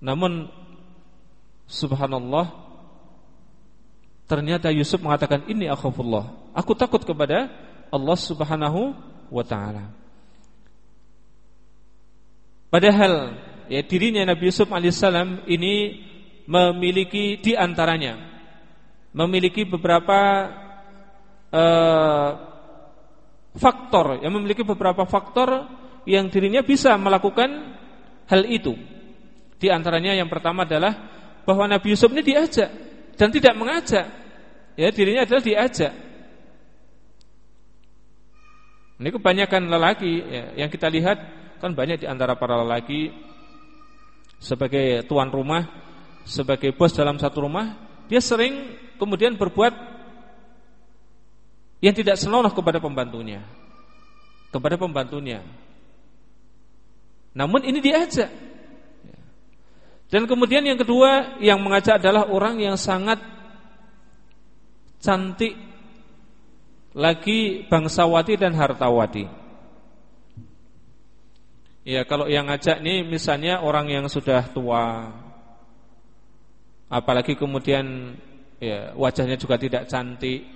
Namun subhanallah ternyata Yusuf mengatakan ini akhafullah. Aku takut kepada Allah Subhanahu wa taala. Padahal ya dirinya Nabi Yusuf alaihissalam ini memiliki di antaranya memiliki beberapa uh, faktor yang memiliki beberapa faktor yang dirinya bisa melakukan hal itu. Di antaranya yang pertama adalah bahwa Nabi Yusuf ini diajak dan tidak mengajak. Ya, dirinya adalah diajak. Ini kebanyakan lelaki ya, yang kita lihat Kan banyak di antara para lelaki sebagai tuan rumah, sebagai bos dalam satu rumah, dia sering kemudian berbuat yang tidak senonoh kepada pembantunya. Kepada pembantunya. Namun ini diajak. Dan kemudian yang kedua yang mengajak adalah orang yang sangat cantik lagi bangsawati dan hartawati. Ya kalau yang ngajak nih misalnya orang yang sudah tua Apalagi kemudian ya, wajahnya juga tidak cantik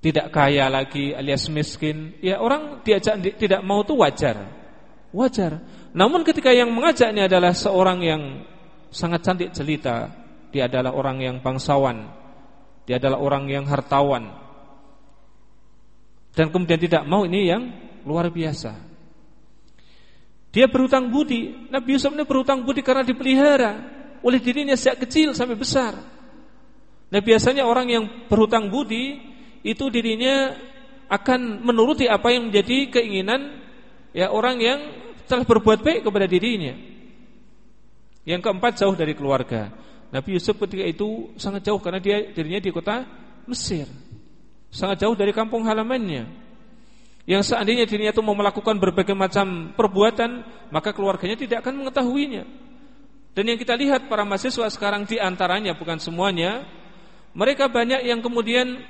Tidak kaya lagi alias miskin Ya orang diajak tidak mau itu wajar Wajar. Namun ketika yang mengajaknya adalah seorang yang sangat cantik jelita Dia adalah orang yang bangsawan Dia adalah orang yang hartawan dan kemudian tidak mau ini yang luar biasa. Dia berutang budi. Nabi Yusuf ini berutang budi karena dipelihara oleh dirinya sejak kecil sampai besar. Nah biasanya orang yang berhutang budi itu dirinya akan menuruti apa yang menjadi keinginan ya orang yang telah berbuat baik kepada dirinya. Yang keempat jauh dari keluarga. Nabi Yusuf ketika itu sangat jauh karena dia dirinya di kota Mesir sangat jauh dari kampung halamannya. Yang seandainya dirinya itu mau melakukan berbagai macam perbuatan, maka keluarganya tidak akan mengetahuinya. Dan yang kita lihat para mahasiswa sekarang di antaranya bukan semuanya, mereka banyak yang kemudian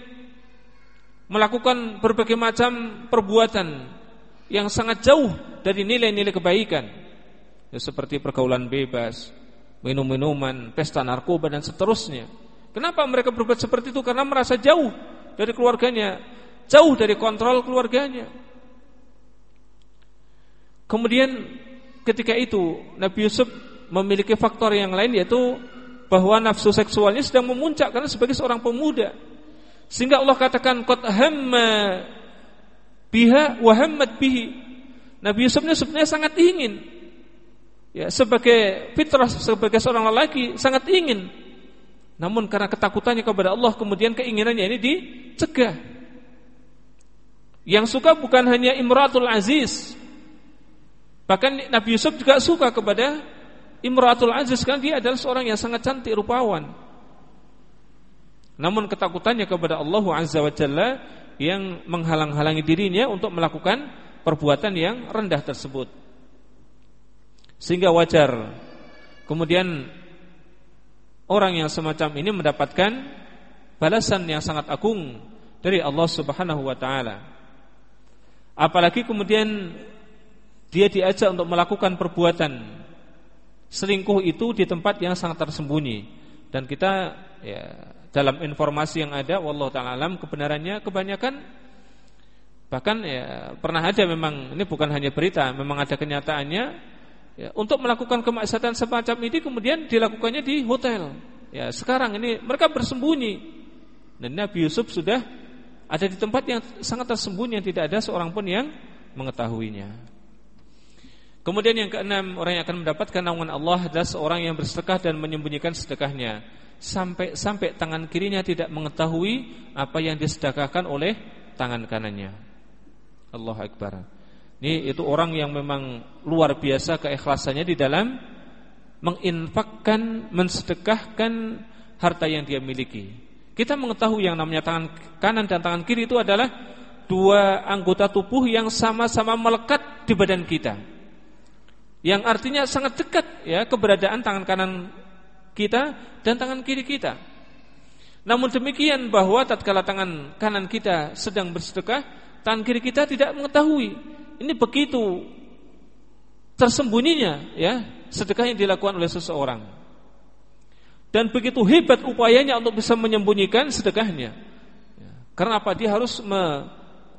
melakukan berbagai macam perbuatan yang sangat jauh dari nilai-nilai kebaikan. Ya, seperti pergaulan bebas, minum-minuman, pesta narkoba dan seterusnya. Kenapa mereka berbuat seperti itu? Karena merasa jauh dari keluarganya, jauh dari kontrol keluarganya. Kemudian ketika itu Nabi Yusuf memiliki faktor yang lain yaitu bahwa nafsu seksualnya sedang memuncak karena sebagai seorang pemuda. Sehingga Allah katakan qad hamma biha wa hammat bihi. Nabi Yusufnya sebenarnya sangat ingin ya sebagai fitrah sebagai seorang lelaki sangat ingin. Namun karena ketakutannya kepada Allah kemudian keinginannya ini dicegah. Yang suka bukan hanya Imratul Aziz. Bahkan Nabi Yusuf juga suka kepada Imratul Aziz kan dia adalah seorang yang sangat cantik rupawan. Namun ketakutannya kepada Allah Azza wa Jalla yang menghalang-halangi dirinya untuk melakukan perbuatan yang rendah tersebut. Sehingga wajar kemudian orang yang semacam ini mendapatkan balasan yang sangat agung dari Allah Subhanahu wa taala. Apalagi kemudian dia diajak untuk melakukan perbuatan selingkuh itu di tempat yang sangat tersembunyi dan kita ya dalam informasi yang ada wallahu taala alam kebenarannya kebanyakan bahkan ya pernah ada memang ini bukan hanya berita memang ada kenyataannya ya, untuk melakukan kemaksiatan semacam ini kemudian dilakukannya di hotel ya sekarang ini mereka bersembunyi dan Nabi Yusuf sudah ada di tempat yang sangat tersembunyi yang tidak ada seorang pun yang mengetahuinya Kemudian yang keenam orang yang akan mendapatkan naungan Allah adalah seorang yang bersedekah dan menyembunyikan sedekahnya sampai sampai tangan kirinya tidak mengetahui apa yang disedekahkan oleh tangan kanannya. Allah Akbar. Ini itu orang yang memang luar biasa keikhlasannya di dalam menginfakkan, mensedekahkan harta yang dia miliki. Kita mengetahui yang namanya tangan kanan dan tangan kiri itu adalah dua anggota tubuh yang sama-sama melekat di badan kita yang artinya sangat dekat ya keberadaan tangan kanan kita dan tangan kiri kita. Namun demikian bahwa tatkala tangan kanan kita sedang bersedekah, tangan kiri kita tidak mengetahui. Ini begitu tersembunyinya ya sedekah yang dilakukan oleh seseorang. Dan begitu hebat upayanya untuk bisa menyembunyikan sedekahnya. Ya, karena apa? Dia harus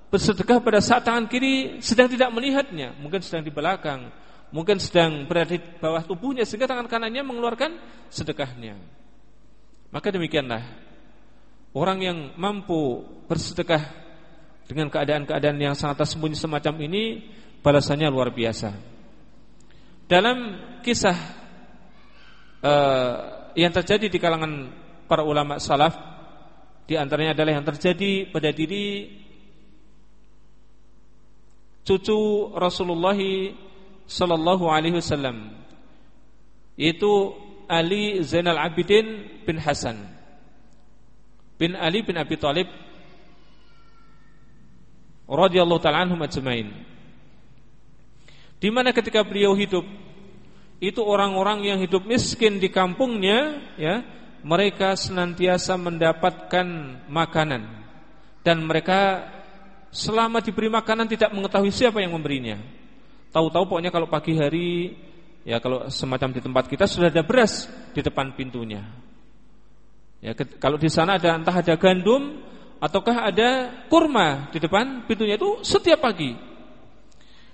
bersedekah pada saat tangan kiri sedang tidak melihatnya, mungkin sedang di belakang mungkin sedang berada di bawah tubuhnya sehingga tangan kanannya mengeluarkan sedekahnya. Maka demikianlah orang yang mampu bersedekah dengan keadaan-keadaan yang sangat tersembunyi semacam ini balasannya luar biasa. Dalam kisah uh, yang terjadi di kalangan para ulama salaf di antaranya adalah yang terjadi pada diri cucu Rasulullah sallallahu alaihi wasallam yaitu Ali Zainal Abidin bin Hasan bin Ali bin Abi Thalib radhiyallahu taala anhum ajmain. Di mana ketika beliau hidup itu orang-orang yang hidup miskin di kampungnya ya mereka senantiasa mendapatkan makanan. Dan mereka selama diberi makanan tidak mengetahui siapa yang memberinya. Tahu-tahu pokoknya kalau pagi hari ya kalau semacam di tempat kita sudah ada beras di depan pintunya. Ya kalau di sana ada entah ada gandum ataukah ada kurma di depan pintunya itu setiap pagi.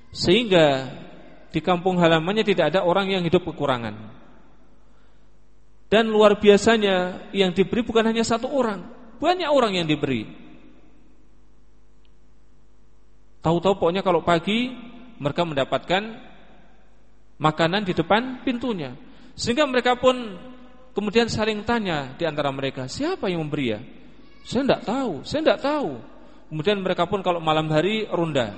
Sehingga di kampung halamannya tidak ada orang yang hidup kekurangan. Dan luar biasanya yang diberi bukan hanya satu orang, banyak orang yang diberi. Tahu-tahu pokoknya kalau pagi mereka mendapatkan makanan di depan pintunya. Sehingga mereka pun kemudian saling tanya di antara mereka, siapa yang memberi ya? Saya tidak tahu, saya tidak tahu. Kemudian mereka pun kalau malam hari ronda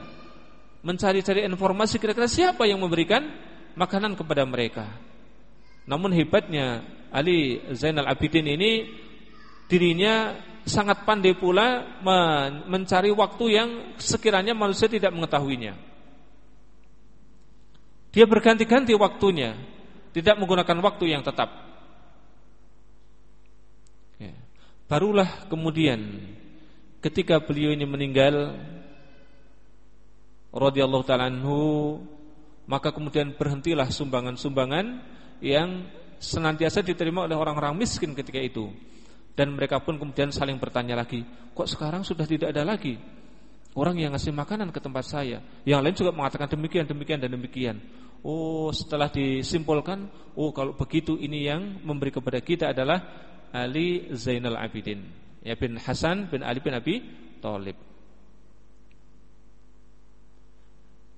mencari-cari informasi kira-kira siapa yang memberikan makanan kepada mereka. Namun hebatnya Ali Zainal Abidin ini dirinya sangat pandai pula mencari waktu yang sekiranya manusia tidak mengetahuinya. Dia berganti-ganti waktunya, tidak menggunakan waktu yang tetap. Ya. Barulah kemudian ketika beliau ini meninggal, radhiyallahu taala anhu maka kemudian berhentilah sumbangan-sumbangan yang senantiasa diterima oleh orang-orang miskin ketika itu. Dan mereka pun kemudian saling bertanya lagi kok sekarang sudah tidak ada lagi orang yang ngasih makanan ke tempat saya? Yang lain juga mengatakan demikian demikian dan demikian. Oh setelah disimpulkan oh kalau begitu ini yang memberi kepada kita adalah Ali Zainal Abidin. Ya bin Hasan bin Ali bin Abi Thalib.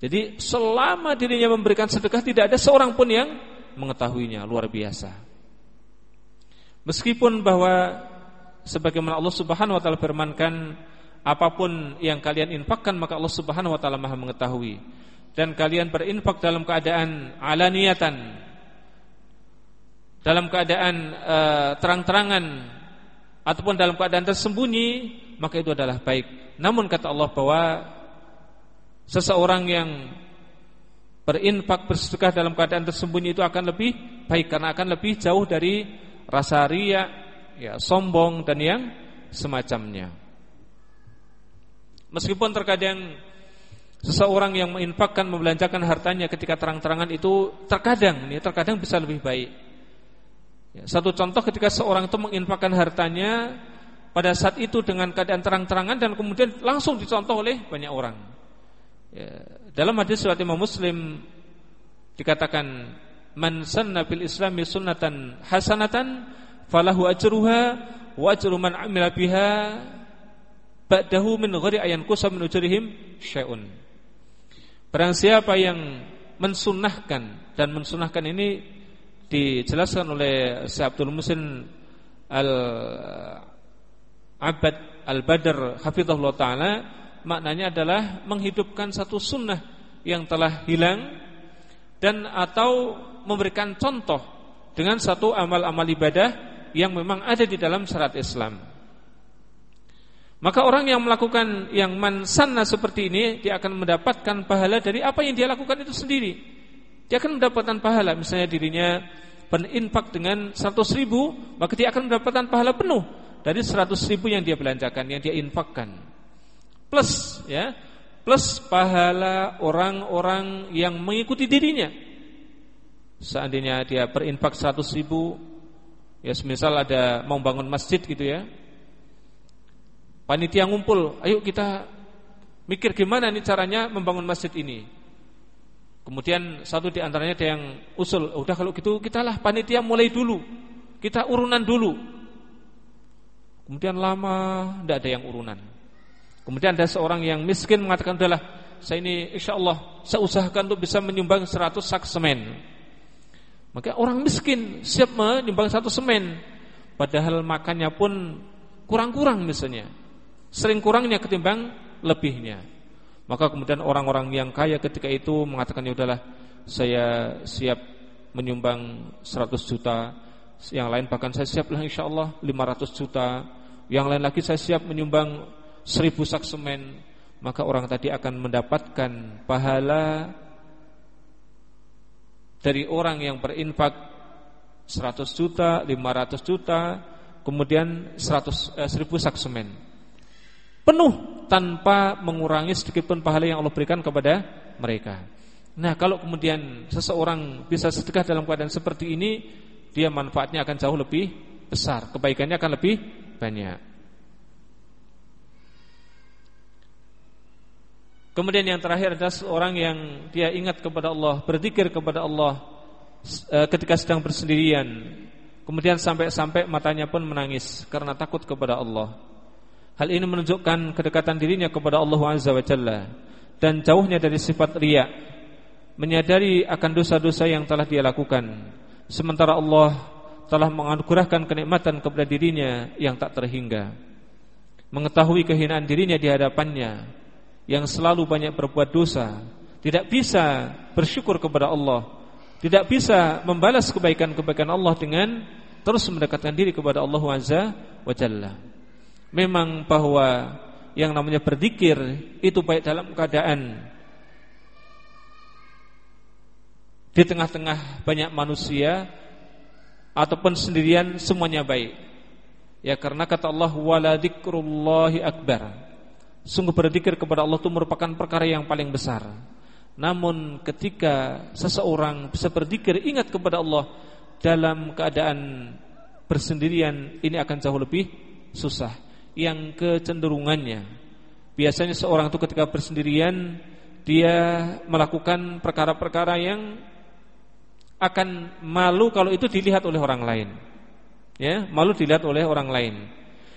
Jadi selama dirinya memberikan sedekah tidak ada seorang pun yang mengetahuinya. Luar biasa. Meskipun bahwa sebagaimana Allah Subhanahu wa taala firmankan apa pun yang kalian infakkan maka Allah Subhanahu wa taala Maha mengetahui. Dan kalian berinfak dalam keadaan alaniatan dalam keadaan uh, terang-terangan ataupun dalam keadaan tersembunyi maka itu adalah baik. Namun kata Allah bahwa Seseorang yang berinfak bersedekah dalam keadaan tersembunyi itu akan lebih baik karena akan lebih jauh dari rasa riya, ya, sombong dan yang semacamnya. Meskipun terkadang seseorang yang menginfakkan membelanjakan hartanya ketika terang-terangan itu terkadang ya, terkadang bisa lebih baik. Ya, satu contoh ketika seorang itu menginfakkan hartanya pada saat itu dengan keadaan terang-terangan dan kemudian langsung dicontoh oleh banyak orang. Ya, dalam hadis riwayat Imam Muslim dikatakan man sanna fil islami sunnatan hasanatan falahu ajruha wa ajru man amila biha ba'dahu min ghairi ayan kusam min ujrihim syai'un. Barang siapa yang mensunahkan dan mensunahkan ini dijelaskan oleh Syekh Abdul Musin Al Abad Al Badr hafizahullah taala maknanya adalah menghidupkan satu sunnah yang telah hilang dan atau memberikan contoh dengan satu amal-amal ibadah yang memang ada di dalam syarat Islam. Maka orang yang melakukan yang mansanna seperti ini dia akan mendapatkan pahala dari apa yang dia lakukan itu sendiri. Dia akan mendapatkan pahala. Misalnya dirinya berinfak dengan 100 ribu maka dia akan mendapatkan pahala penuh dari 100 ribu yang dia belanjakan yang dia infakkan. Plus ya plus pahala orang-orang yang mengikuti dirinya. Seandainya dia berinfak 100 ribu ya semisal ada mau bangun masjid gitu ya. Panitia ngumpul ayo kita mikir gimana nih caranya membangun masjid ini kemudian satu di antaranya ada yang usul udah kalau gitu kita lah panitia mulai dulu. Kita urunan dulu. Kemudian lama tidak ada yang urunan. Kemudian ada seorang yang miskin mengatakan adalah saya ini insya Allah saya usahakan untuk bisa menyumbang 100 sak semen. Maka orang miskin siap menyumbang satu semen, padahal makannya pun kurang-kurang misalnya, sering kurangnya ketimbang lebihnya. Maka kemudian orang-orang yang kaya ketika itu mengatakan ya udahlah saya siap menyumbang 100 juta, yang lain bahkan saya siap lah insya Allah 500 juta, yang lain lagi saya siap menyumbang seribu sak semen maka orang tadi akan mendapatkan pahala dari orang yang berinfak 100 juta, 500 juta, kemudian 100 eh, 1000 sak semen. Penuh tanpa mengurangi sedikit pun pahala yang Allah berikan kepada mereka. Nah, kalau kemudian seseorang bisa sedekah dalam keadaan seperti ini, dia manfaatnya akan jauh lebih besar, kebaikannya akan lebih banyak. Kemudian yang terakhir adalah seorang yang dia ingat kepada Allah, berzikir kepada Allah e, ketika sedang bersendirian. Kemudian sampai-sampai matanya pun menangis karena takut kepada Allah. Hal ini menunjukkan kedekatan dirinya kepada Allah Azza wa Jalla dan jauhnya dari sifat riya. Menyadari akan dosa-dosa yang telah dia lakukan. Sementara Allah telah menganugerahkan kenikmatan kepada dirinya yang tak terhingga. Mengetahui kehinaan dirinya di hadapannya yang selalu banyak berbuat dosa, tidak bisa bersyukur kepada Allah, tidak bisa membalas kebaikan-kebaikan Allah dengan terus mendekatkan diri kepada Allah Azza wa Jalla. Memang bahwa yang namanya berzikir itu baik dalam keadaan di tengah-tengah banyak manusia ataupun sendirian semuanya baik. Ya karena kata Allah wala dzikrullahi akbar Sungguh berzikir kepada Allah itu merupakan perkara yang paling besar. Namun ketika seseorang bisa berzikir ingat kepada Allah dalam keadaan bersendirian ini akan jauh lebih susah. Yang kecenderungannya biasanya seorang itu ketika bersendirian dia melakukan perkara-perkara yang akan malu kalau itu dilihat oleh orang lain. Ya, malu dilihat oleh orang lain.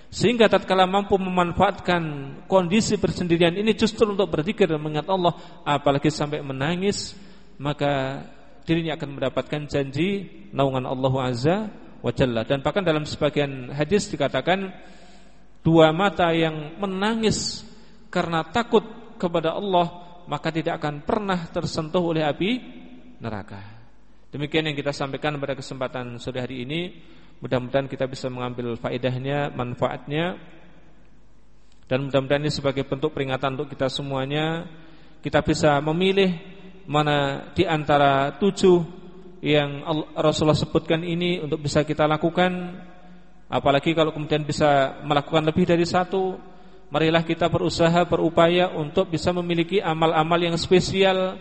Sehingga tatkala mampu memanfaatkan kondisi persendirian ini justru untuk berzikir dan mengingat Allah, apalagi sampai menangis, maka dirinya akan mendapatkan janji naungan Allah Azza wa Jalla. Dan bahkan dalam sebagian hadis dikatakan dua mata yang menangis karena takut kepada Allah, maka tidak akan pernah tersentuh oleh api neraka. Demikian yang kita sampaikan pada kesempatan sore hari ini. Mudah-mudahan kita bisa mengambil faedahnya, manfaatnya Dan mudah-mudahan ini sebagai bentuk peringatan untuk kita semuanya Kita bisa memilih mana di antara tujuh yang Rasulullah sebutkan ini untuk bisa kita lakukan Apalagi kalau kemudian bisa melakukan lebih dari satu Marilah kita berusaha, berupaya untuk bisa memiliki amal-amal yang spesial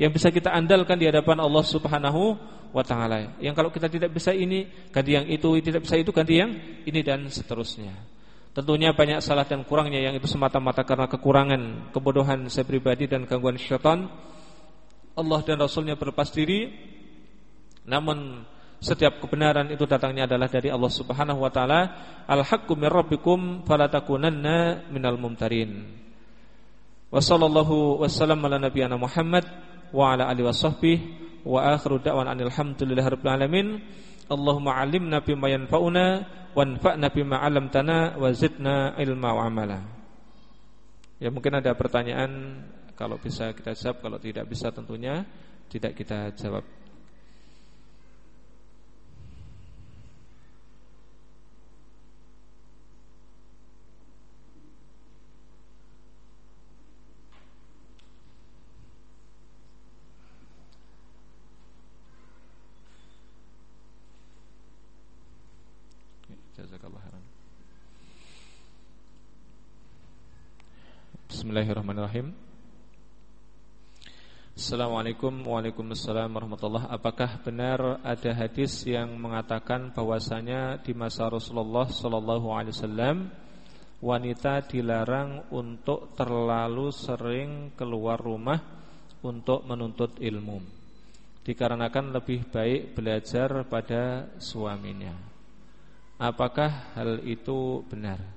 Yang bisa kita andalkan di hadapan Allah subhanahu wa taala. Yang kalau kita tidak bisa ini, ganti yang itu, tidak bisa itu, ganti yang ini dan seterusnya. Tentunya banyak salah dan kurangnya yang itu semata-mata karena kekurangan, kebodohan saya pribadi dan gangguan syaitan. Allah dan Rasulnya berlepas diri. Namun setiap kebenaran itu datangnya adalah dari Allah Subhanahu wa taala. Al-haqqu min rabbikum fala takunanna minal mumtarin. Wa sallallahu wasallam ala nabiyyina Muhammad wa ala alihi washabbihi wa akhiru da'wan alhamdulillahirabbil alamin. Allahumma 'allimna bima yanfa'una wanfa'na bima 'allamtana wa zidna ilma wa amala. Ya mungkin ada pertanyaan. Kalau bisa kita jawab kalau tidak bisa tentunya tidak kita jawab Bismillahirrahmanirrahim Assalamualaikum Waalaikumsalam warahmatullahi Apakah benar ada hadis yang mengatakan bahwasanya di masa Rasulullah Sallallahu Alaihi Wasallam wanita dilarang untuk terlalu sering keluar rumah untuk menuntut ilmu dikarenakan lebih baik belajar pada suaminya. Apakah hal itu benar?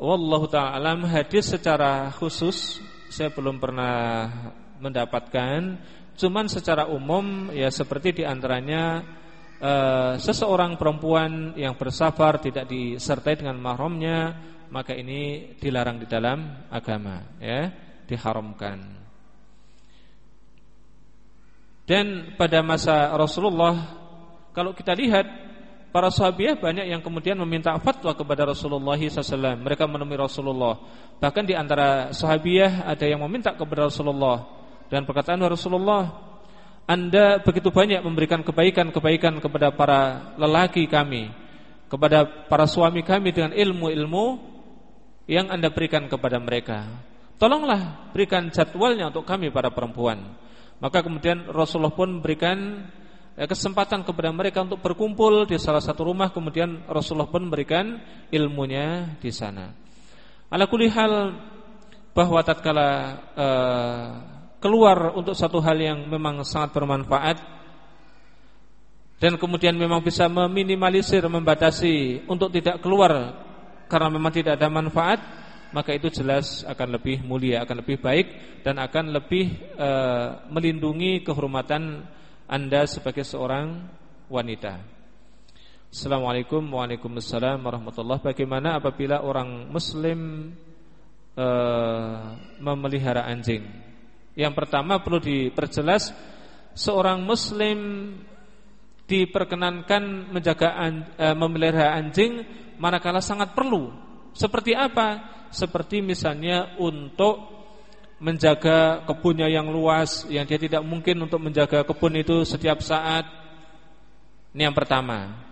Wallahu ta'ala hadis secara khusus saya belum pernah mendapatkan. Cuman secara umum ya seperti di antaranya uh, seseorang perempuan yang bersabar tidak disertai dengan mahramnya maka ini dilarang di dalam agama ya diharamkan. Dan pada masa Rasulullah kalau kita lihat Para sahabat banyak yang kemudian meminta fatwa kepada Rasulullah SAW. Mereka menemui Rasulullah. Bahkan di antara sahabiah ada yang meminta kepada Rasulullah dan perkataan Rasulullah, Anda begitu banyak memberikan kebaikan-kebaikan kepada para lelaki kami, kepada para suami kami dengan ilmu-ilmu yang Anda berikan kepada mereka. Tolonglah berikan jadwalnya untuk kami para perempuan. Maka kemudian Rasulullah pun berikan kesempatan kepada mereka untuk berkumpul di salah satu rumah kemudian Rasulullah pun memberikan ilmunya di sana. Ala kulli hal bahwa tatkala uh, keluar untuk satu hal yang memang sangat bermanfaat dan kemudian memang bisa meminimalisir membatasi untuk tidak keluar karena memang tidak ada manfaat maka itu jelas akan lebih mulia akan lebih baik dan akan lebih uh, melindungi kehormatan anda sebagai seorang wanita. Assalamualaikum Waalaikumsalam warahmatullahi Bagaimana apabila orang muslim uh, memelihara anjing? Yang pertama perlu diperjelas seorang muslim diperkenankan menjaga an, uh, memelihara anjing manakala sangat perlu. Seperti apa? Seperti misalnya untuk menjaga kebunnya yang luas yang dia tidak mungkin untuk menjaga kebun itu setiap saat. Ini yang pertama.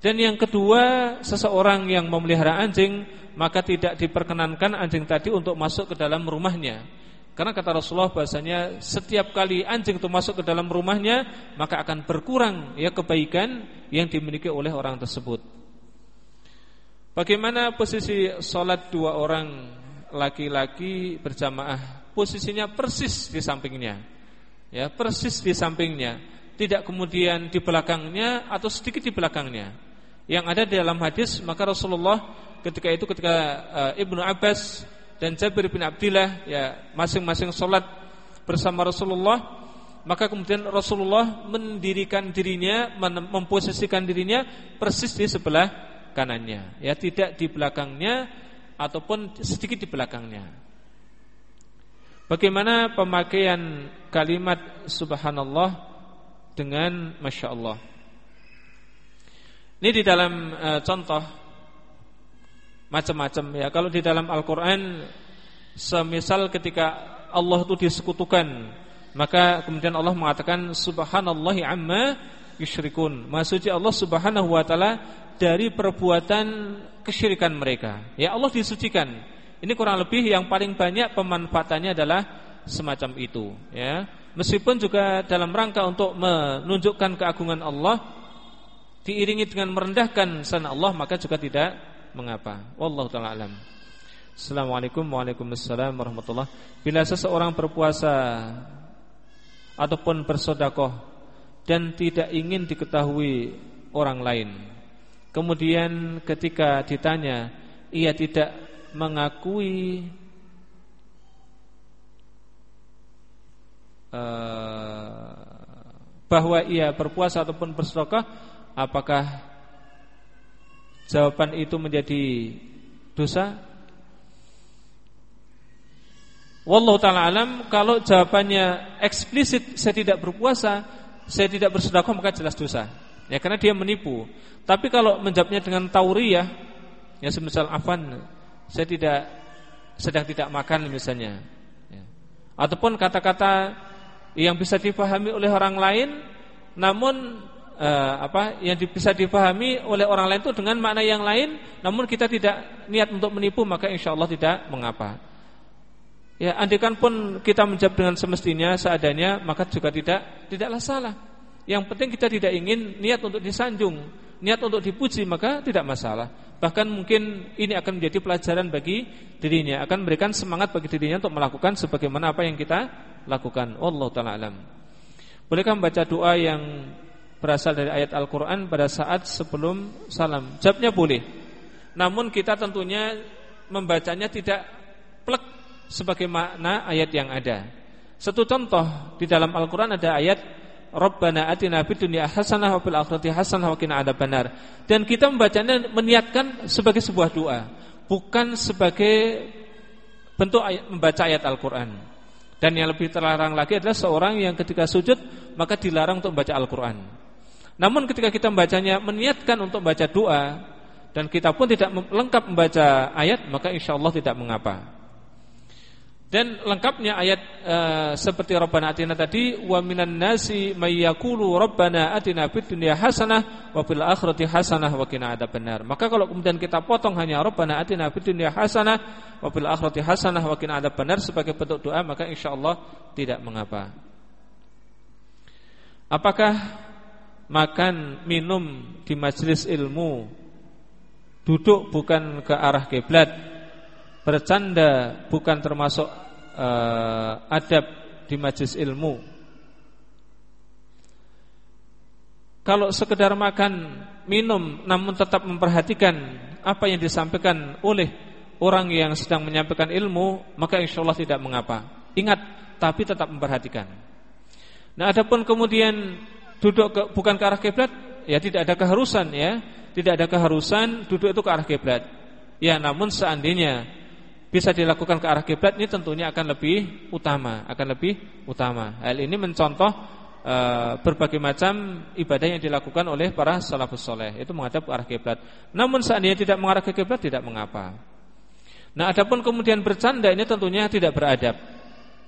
Dan yang kedua, seseorang yang memelihara anjing maka tidak diperkenankan anjing tadi untuk masuk ke dalam rumahnya. Karena kata Rasulullah bahasanya setiap kali anjing itu masuk ke dalam rumahnya maka akan berkurang ya kebaikan yang dimiliki oleh orang tersebut. Bagaimana posisi sholat dua orang laki-laki berjamaah? Posisinya persis di sampingnya, ya persis di sampingnya, tidak kemudian di belakangnya atau sedikit di belakangnya. Yang ada di dalam hadis maka Rasulullah ketika itu ketika uh, Ibnu Abbas dan Jabir bin Abdullah ya masing-masing sholat bersama Rasulullah maka kemudian Rasulullah mendirikan dirinya memposisikan dirinya persis di sebelah kanannya ya tidak di belakangnya ataupun sedikit di belakangnya Bagaimana pemakaian kalimat subhanallah dengan masya Allah Ini di dalam uh, contoh macam-macam ya. Kalau di dalam Al-Qur'an semisal ketika Allah itu disekutukan, maka kemudian Allah mengatakan subhanallahi amma yusyrikun. Maksudnya Allah Subhanahu wa taala dari perbuatan kesyirikan mereka. Ya Allah disucikan. Ini kurang lebih yang paling banyak pemanfaatannya adalah semacam itu, ya. Meskipun juga dalam rangka untuk menunjukkan keagungan Allah diiringi dengan merendahkan sana Allah maka juga tidak mengapa. Wallahu taala alam. Assalamualaikum Waalaikumsalam warahmatullah. Bila seseorang berpuasa ataupun bersodakoh dan tidak ingin diketahui orang lain. Kemudian ketika ditanya, ia tidak mengakui uh, bahwa ia berpuasa ataupun bersedekah, apakah jawaban itu menjadi dosa? Wallahu taala alam kalau jawabannya eksplisit saya tidak berpuasa, saya tidak bersedekah maka jelas dosa. Ya karena dia menipu. Tapi kalau menjawabnya dengan tauriyah ya semisal afan saya tidak sedang tidak makan misalnya. Ya. Ataupun kata-kata yang bisa dipahami oleh orang lain namun uh, apa yang bisa dipahami oleh orang lain itu dengan makna yang lain, namun kita tidak niat untuk menipu maka insya Allah tidak mengapa. Ya, andikan pun kita menjawab dengan semestinya seadanya maka juga tidak tidaklah salah. Yang penting kita tidak ingin niat untuk disanjung, niat untuk dipuji maka tidak masalah. Bahkan mungkin ini akan menjadi pelajaran bagi dirinya, akan memberikan semangat bagi dirinya untuk melakukan sebagaimana apa yang kita lakukan. Allah taala alam. Bolehkah membaca doa yang berasal dari ayat Al-Quran pada saat sebelum salam? Jawabnya boleh. Namun kita tentunya membacanya tidak plek sebagai makna ayat yang ada. Satu contoh di dalam Al-Quran ada ayat Rabbana atina fid dunya hasanah wa fil akhirati hasanah wa qina adzabannar. Dan kita membacanya meniatkan sebagai sebuah doa, bukan sebagai bentuk ayat, membaca ayat Al-Qur'an. Dan yang lebih terlarang lagi adalah seorang yang ketika sujud maka dilarang untuk membaca Al-Qur'an. Namun ketika kita membacanya meniatkan untuk membaca doa dan kita pun tidak lengkap membaca ayat, maka insya Allah tidak mengapa. Dan lengkapnya ayat uh, seperti Rabbana atina tadi wa minan nasi may yaqulu Rabbana atina fid dunya hasanah wa fil akhirati hasanah wa qina adzabannar. Maka kalau kemudian kita potong hanya Rabbana atina fid dunya hasanah wa fil akhirati hasanah wa qina adzabannar sebagai bentuk doa maka insyaallah tidak mengapa. Apakah makan minum di majelis ilmu duduk bukan ke arah kiblat bercanda bukan termasuk uh, adab di majelis ilmu. Kalau sekedar makan minum namun tetap memperhatikan apa yang disampaikan oleh orang yang sedang menyampaikan ilmu maka insya Allah tidak mengapa. Ingat tapi tetap memperhatikan. Nah adapun kemudian duduk ke, bukan ke arah kiblat, ya tidak ada keharusan ya, tidak ada keharusan duduk itu ke arah kiblat. Ya, namun seandainya bisa dilakukan ke arah kiblat ini tentunya akan lebih utama, akan lebih utama. Hal ini mencontoh e, berbagai macam ibadah yang dilakukan oleh para salafus soleh itu menghadap ke arah kiblat. Namun seandainya tidak mengarah ke kiblat tidak mengapa. Nah, adapun kemudian bercanda ini tentunya tidak beradab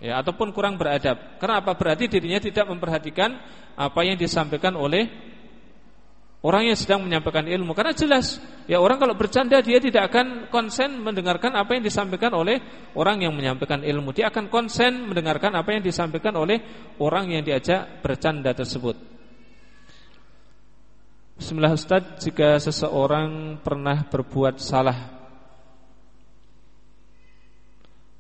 ya ataupun kurang beradab. Karena apa? Berarti dirinya tidak memperhatikan apa yang disampaikan oleh Orang yang sedang menyampaikan ilmu karena jelas ya orang kalau bercanda dia tidak akan konsen mendengarkan apa yang disampaikan oleh orang yang menyampaikan ilmu. Dia akan konsen mendengarkan apa yang disampaikan oleh orang yang diajak bercanda tersebut. Bismillah Ustaz, jika seseorang pernah berbuat salah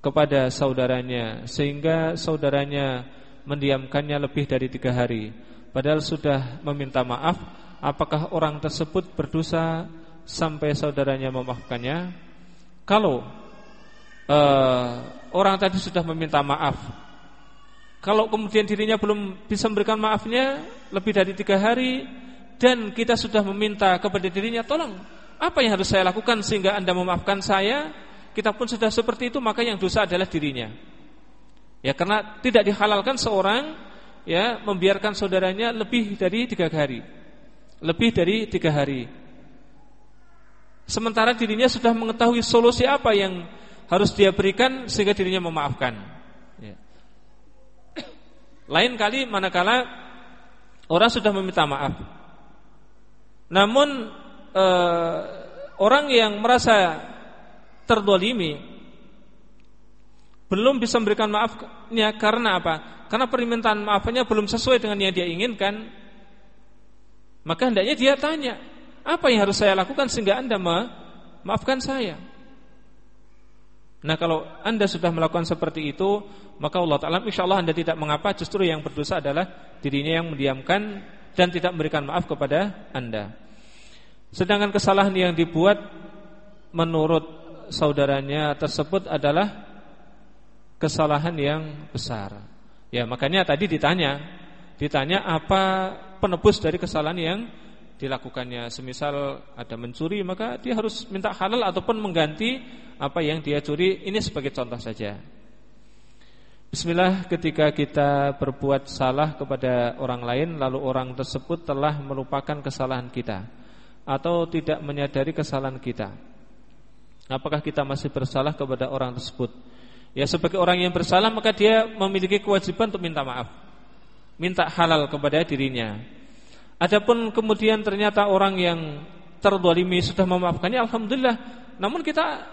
kepada saudaranya sehingga saudaranya mendiamkannya lebih dari tiga hari, padahal sudah meminta maaf apakah orang tersebut berdosa sampai saudaranya memaafkannya? Kalau uh, orang tadi sudah meminta maaf, kalau kemudian dirinya belum bisa memberikan maafnya lebih dari tiga hari dan kita sudah meminta kepada dirinya, tolong apa yang harus saya lakukan sehingga anda memaafkan saya? Kita pun sudah seperti itu, maka yang dosa adalah dirinya. Ya karena tidak dihalalkan seorang ya membiarkan saudaranya lebih dari tiga hari lebih dari tiga hari. Sementara dirinya sudah mengetahui solusi apa yang harus dia berikan sehingga dirinya memaafkan. Ya. Lain kali manakala orang sudah meminta maaf, namun eh, orang yang merasa terdolimi belum bisa memberikan maafnya karena apa? Karena permintaan maafnya belum sesuai dengan yang dia inginkan, maka hendaknya dia tanya, apa yang harus saya lakukan sehingga Anda maafkan saya? Nah kalau anda sudah melakukan seperti itu Maka Allah Ta'ala insya Allah anda tidak mengapa Justru yang berdosa adalah dirinya yang mendiamkan Dan tidak memberikan maaf kepada anda Sedangkan kesalahan yang dibuat Menurut saudaranya tersebut adalah Kesalahan yang besar Ya makanya tadi ditanya Ditanya apa penebus dari kesalahan yang dilakukannya. Semisal ada mencuri maka dia harus minta halal ataupun mengganti apa yang dia curi. Ini sebagai contoh saja. Bismillah ketika kita berbuat salah kepada orang lain lalu orang tersebut telah melupakan kesalahan kita atau tidak menyadari kesalahan kita. Apakah kita masih bersalah kepada orang tersebut? Ya sebagai orang yang bersalah maka dia memiliki kewajiban untuk minta maaf. Minta halal kepada dirinya. Adapun kemudian ternyata orang yang terdolimi sudah memaafkannya, alhamdulillah. Namun kita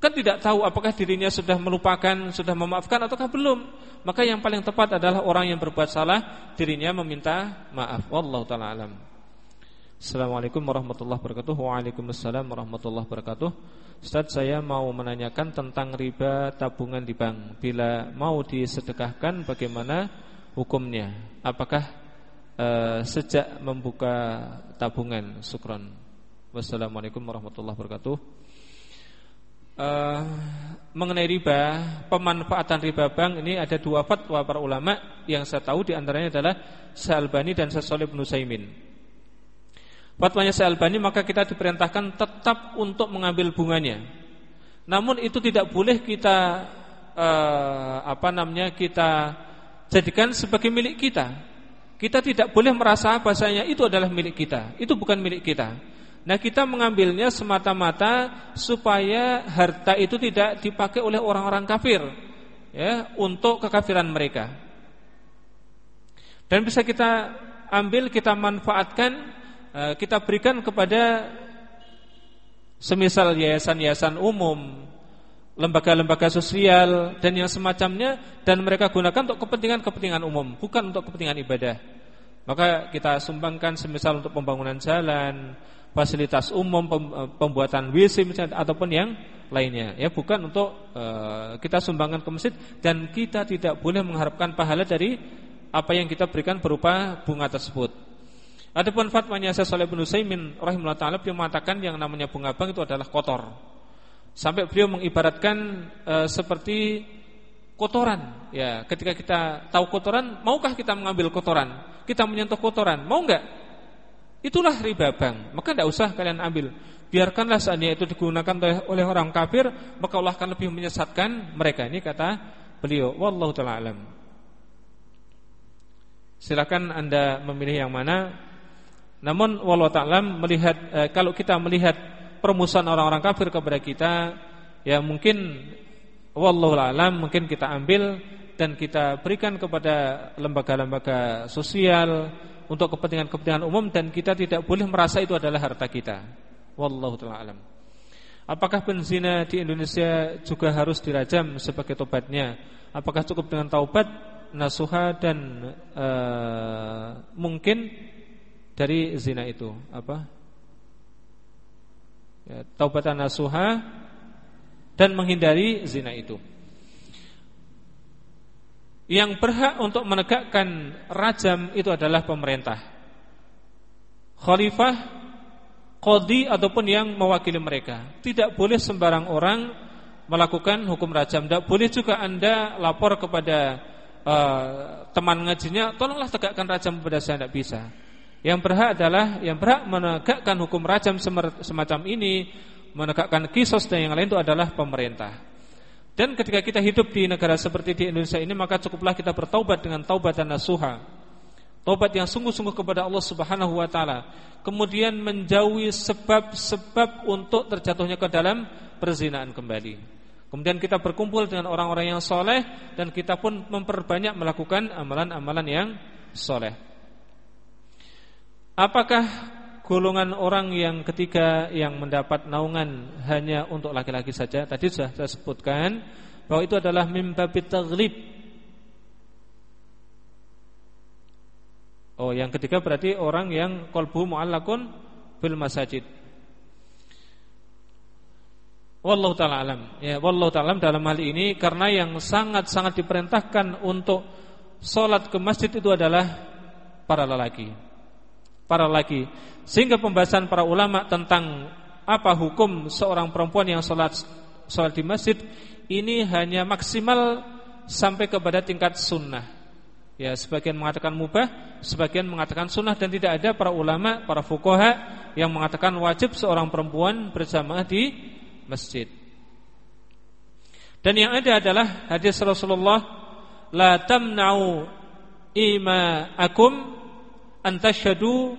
kan tidak tahu apakah dirinya sudah melupakan, sudah memaafkan ataukah belum. Maka yang paling tepat adalah orang yang berbuat salah dirinya meminta maaf. Wallahu taala alam. Assalamualaikum warahmatullahi wabarakatuh. Waalaikumsalam warahmatullahi wabarakatuh. Ustaz saya mau menanyakan tentang riba tabungan di bank. Bila mau disedekahkan bagaimana hukumnya? Apakah uh, sejak membuka tabungan sukron. Wassalamualaikum warahmatullahi wabarakatuh. Uh, mengenai riba, pemanfaatan riba bank ini ada dua fatwa para ulama yang saya tahu di antaranya adalah Sa'albani dan Sa'soleh bin Saimin. Fatwanya Sa'albani maka kita diperintahkan tetap untuk mengambil bunganya. Namun itu tidak boleh kita uh, apa namanya kita jadikan sebagai milik kita. Kita tidak boleh merasa bahasanya itu adalah milik kita. Itu bukan milik kita. Nah kita mengambilnya semata-mata supaya harta itu tidak dipakai oleh orang-orang kafir ya untuk kekafiran mereka. Dan bisa kita ambil, kita manfaatkan, eh, kita berikan kepada semisal yayasan-yayasan umum, lembaga-lembaga sosial dan yang semacamnya dan mereka gunakan untuk kepentingan-kepentingan umum, bukan untuk kepentingan ibadah. Maka kita sumbangkan semisal untuk pembangunan jalan, fasilitas umum, eh, pembuatan WC misalnya ataupun yang lainnya. Ya, bukan untuk uh, kita sumbangkan ke masjid dan kita tidak boleh mengharapkan pahala dari apa yang kita berikan berupa bunga tersebut. Adapun fatwanya Syekh Shalih bin Utsaimin rahimahullah taala beliau mengatakan yang namanya bunga bank itu adalah kotor. Sampai beliau mengibaratkan e, seperti kotoran. Ya, ketika kita tahu kotoran, maukah kita mengambil kotoran? Kita menyentuh kotoran, mau enggak? Itulah riba bank. Maka tidak usah kalian ambil. Biarkanlah seandainya itu digunakan oleh orang kafir, maka Allah akan lebih menyesatkan mereka. Ini kata beliau. Wallahu taala alam. Silakan Anda memilih yang mana. Namun wallahu taala melihat e, kalau kita melihat permusuhan orang-orang kafir kepada kita ya mungkin wallahu alam mungkin kita ambil dan kita berikan kepada lembaga-lembaga sosial untuk kepentingan-kepentingan umum dan kita tidak boleh merasa itu adalah harta kita. Wallahu taala alam. Apakah penzina di Indonesia juga harus dirajam sebagai tobatnya? Apakah cukup dengan taubat, nasuha dan uh, mungkin dari zina itu? Apa? Ya, taubatan nasuha dan menghindari zina itu. Yang berhak untuk menegakkan rajam itu adalah pemerintah. Khalifah, qadhi ataupun yang mewakili mereka. Tidak boleh sembarang orang melakukan hukum rajam. Tidak boleh juga Anda lapor kepada uh, teman ngajinya, tolonglah tegakkan rajam kepada saya tidak bisa. Yang berhak adalah yang berhak menegakkan hukum rajam semacam ini, menegakkan kisos dan yang lain itu adalah pemerintah. Dan ketika kita hidup di negara seperti di Indonesia ini maka cukuplah kita bertaubat dengan taubat dan nasuha. Taubat yang sungguh-sungguh kepada Allah Subhanahu wa taala. Kemudian menjauhi sebab-sebab untuk terjatuhnya ke dalam perzinaan kembali. Kemudian kita berkumpul dengan orang-orang yang soleh dan kita pun memperbanyak melakukan amalan-amalan yang soleh. Apakah golongan orang yang ketiga yang mendapat naungan hanya untuk laki-laki saja. Tadi sudah saya sebutkan bahwa itu adalah mimbabit taghlib. Oh, yang ketiga berarti orang yang kolbu mu'allakun bil masajid. Wallahu taala alam. Ya, wallahu taala dalam hal ini karena yang sangat-sangat diperintahkan untuk salat ke masjid itu adalah para lelaki para laki. Sehingga pembahasan para ulama tentang apa hukum seorang perempuan yang sholat sholat di masjid ini hanya maksimal sampai kepada tingkat sunnah. Ya, sebagian mengatakan mubah, sebagian mengatakan sunnah dan tidak ada para ulama, para fuqaha yang mengatakan wajib seorang perempuan berjamaah di masjid. Dan yang ada adalah hadis Rasulullah la tamna'u ima'akum antashadu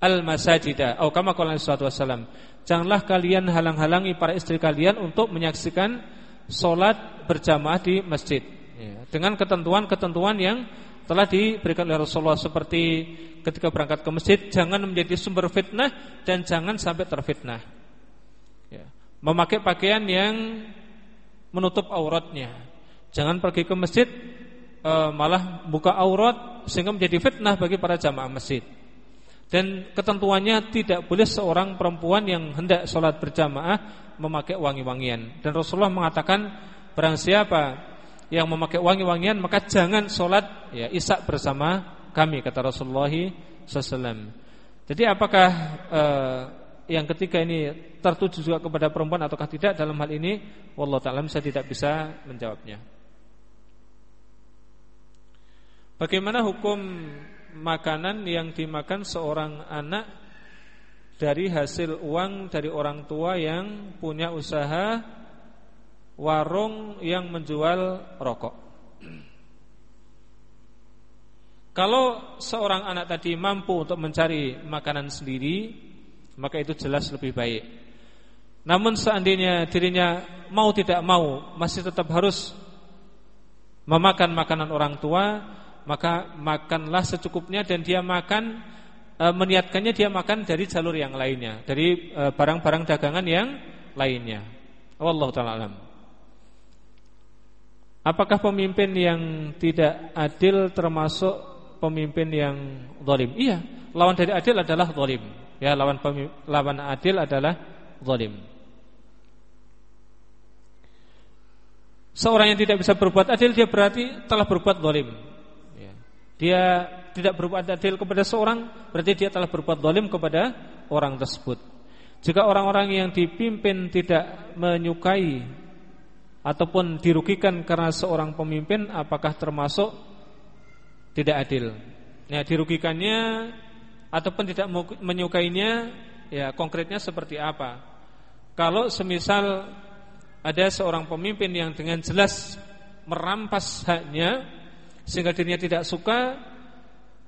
al-masajida atau kama qala wasallam. Janganlah kalian halang-halangi para istri kalian untuk menyaksikan solat berjamaah di masjid. Ya, dengan ketentuan-ketentuan yang telah diberikan oleh Rasulullah seperti ketika berangkat ke masjid jangan menjadi sumber fitnah dan jangan sampai terfitnah. Ya, memakai pakaian yang menutup auratnya. Jangan pergi ke masjid e, malah buka aurat sehingga menjadi fitnah bagi para jamaah masjid. Dan ketentuannya tidak boleh seorang perempuan yang hendak sholat berjamaah memakai wangi-wangian. Dan Rasulullah mengatakan barang siapa yang memakai wangi-wangian maka jangan sholat ya isak bersama kami kata Rasulullah SAW. Jadi apakah eh, yang ketiga ini tertuju juga kepada perempuan ataukah tidak dalam hal ini? Wallahu taala saya tidak bisa menjawabnya. Bagaimana hukum makanan yang dimakan seorang anak dari hasil uang dari orang tua yang punya usaha warung yang menjual rokok. Kalau seorang anak tadi mampu untuk mencari makanan sendiri, maka itu jelas lebih baik. Namun seandainya dirinya mau tidak mau masih tetap harus memakan makanan orang tua, maka makanlah secukupnya dan dia makan e, meniatkannya dia makan dari jalur yang lainnya, dari e, barang-barang dagangan yang lainnya. Wallahu taala alam. Apakah pemimpin yang tidak adil termasuk pemimpin yang zalim? Iya, lawan dari adil adalah zalim. Ya, lawan lawan adil adalah zalim. Seorang yang tidak bisa berbuat adil dia berarti telah berbuat zalim dia tidak berbuat adil kepada seorang, berarti dia telah berbuat zalim kepada orang tersebut. Jika orang-orang yang dipimpin tidak menyukai ataupun dirugikan karena seorang pemimpin, apakah termasuk tidak adil? Ya, dirugikannya ataupun tidak menyukainya, ya konkretnya seperti apa? Kalau semisal ada seorang pemimpin yang dengan jelas merampas haknya sehingga dirinya tidak suka,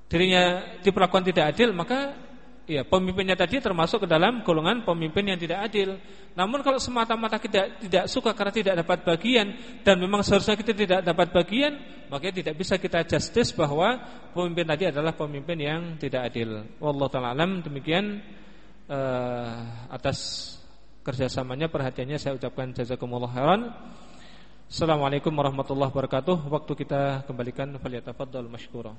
dirinya diperlakukan tidak adil, maka ya pemimpinnya tadi termasuk ke dalam golongan pemimpin yang tidak adil. Namun kalau semata-mata kita tidak suka karena tidak dapat bagian dan memang seharusnya kita tidak dapat bagian, maka tidak bisa kita justice bahwa pemimpin tadi adalah pemimpin yang tidak adil. Wallahu taala alam demikian uh, atas kerjasamanya perhatiannya saya ucapkan jazakumullah khairan. Assalamualaikum warahmatullahi wabarakatuh. Waktu kita kembalikan faliyatafaddal masykurah.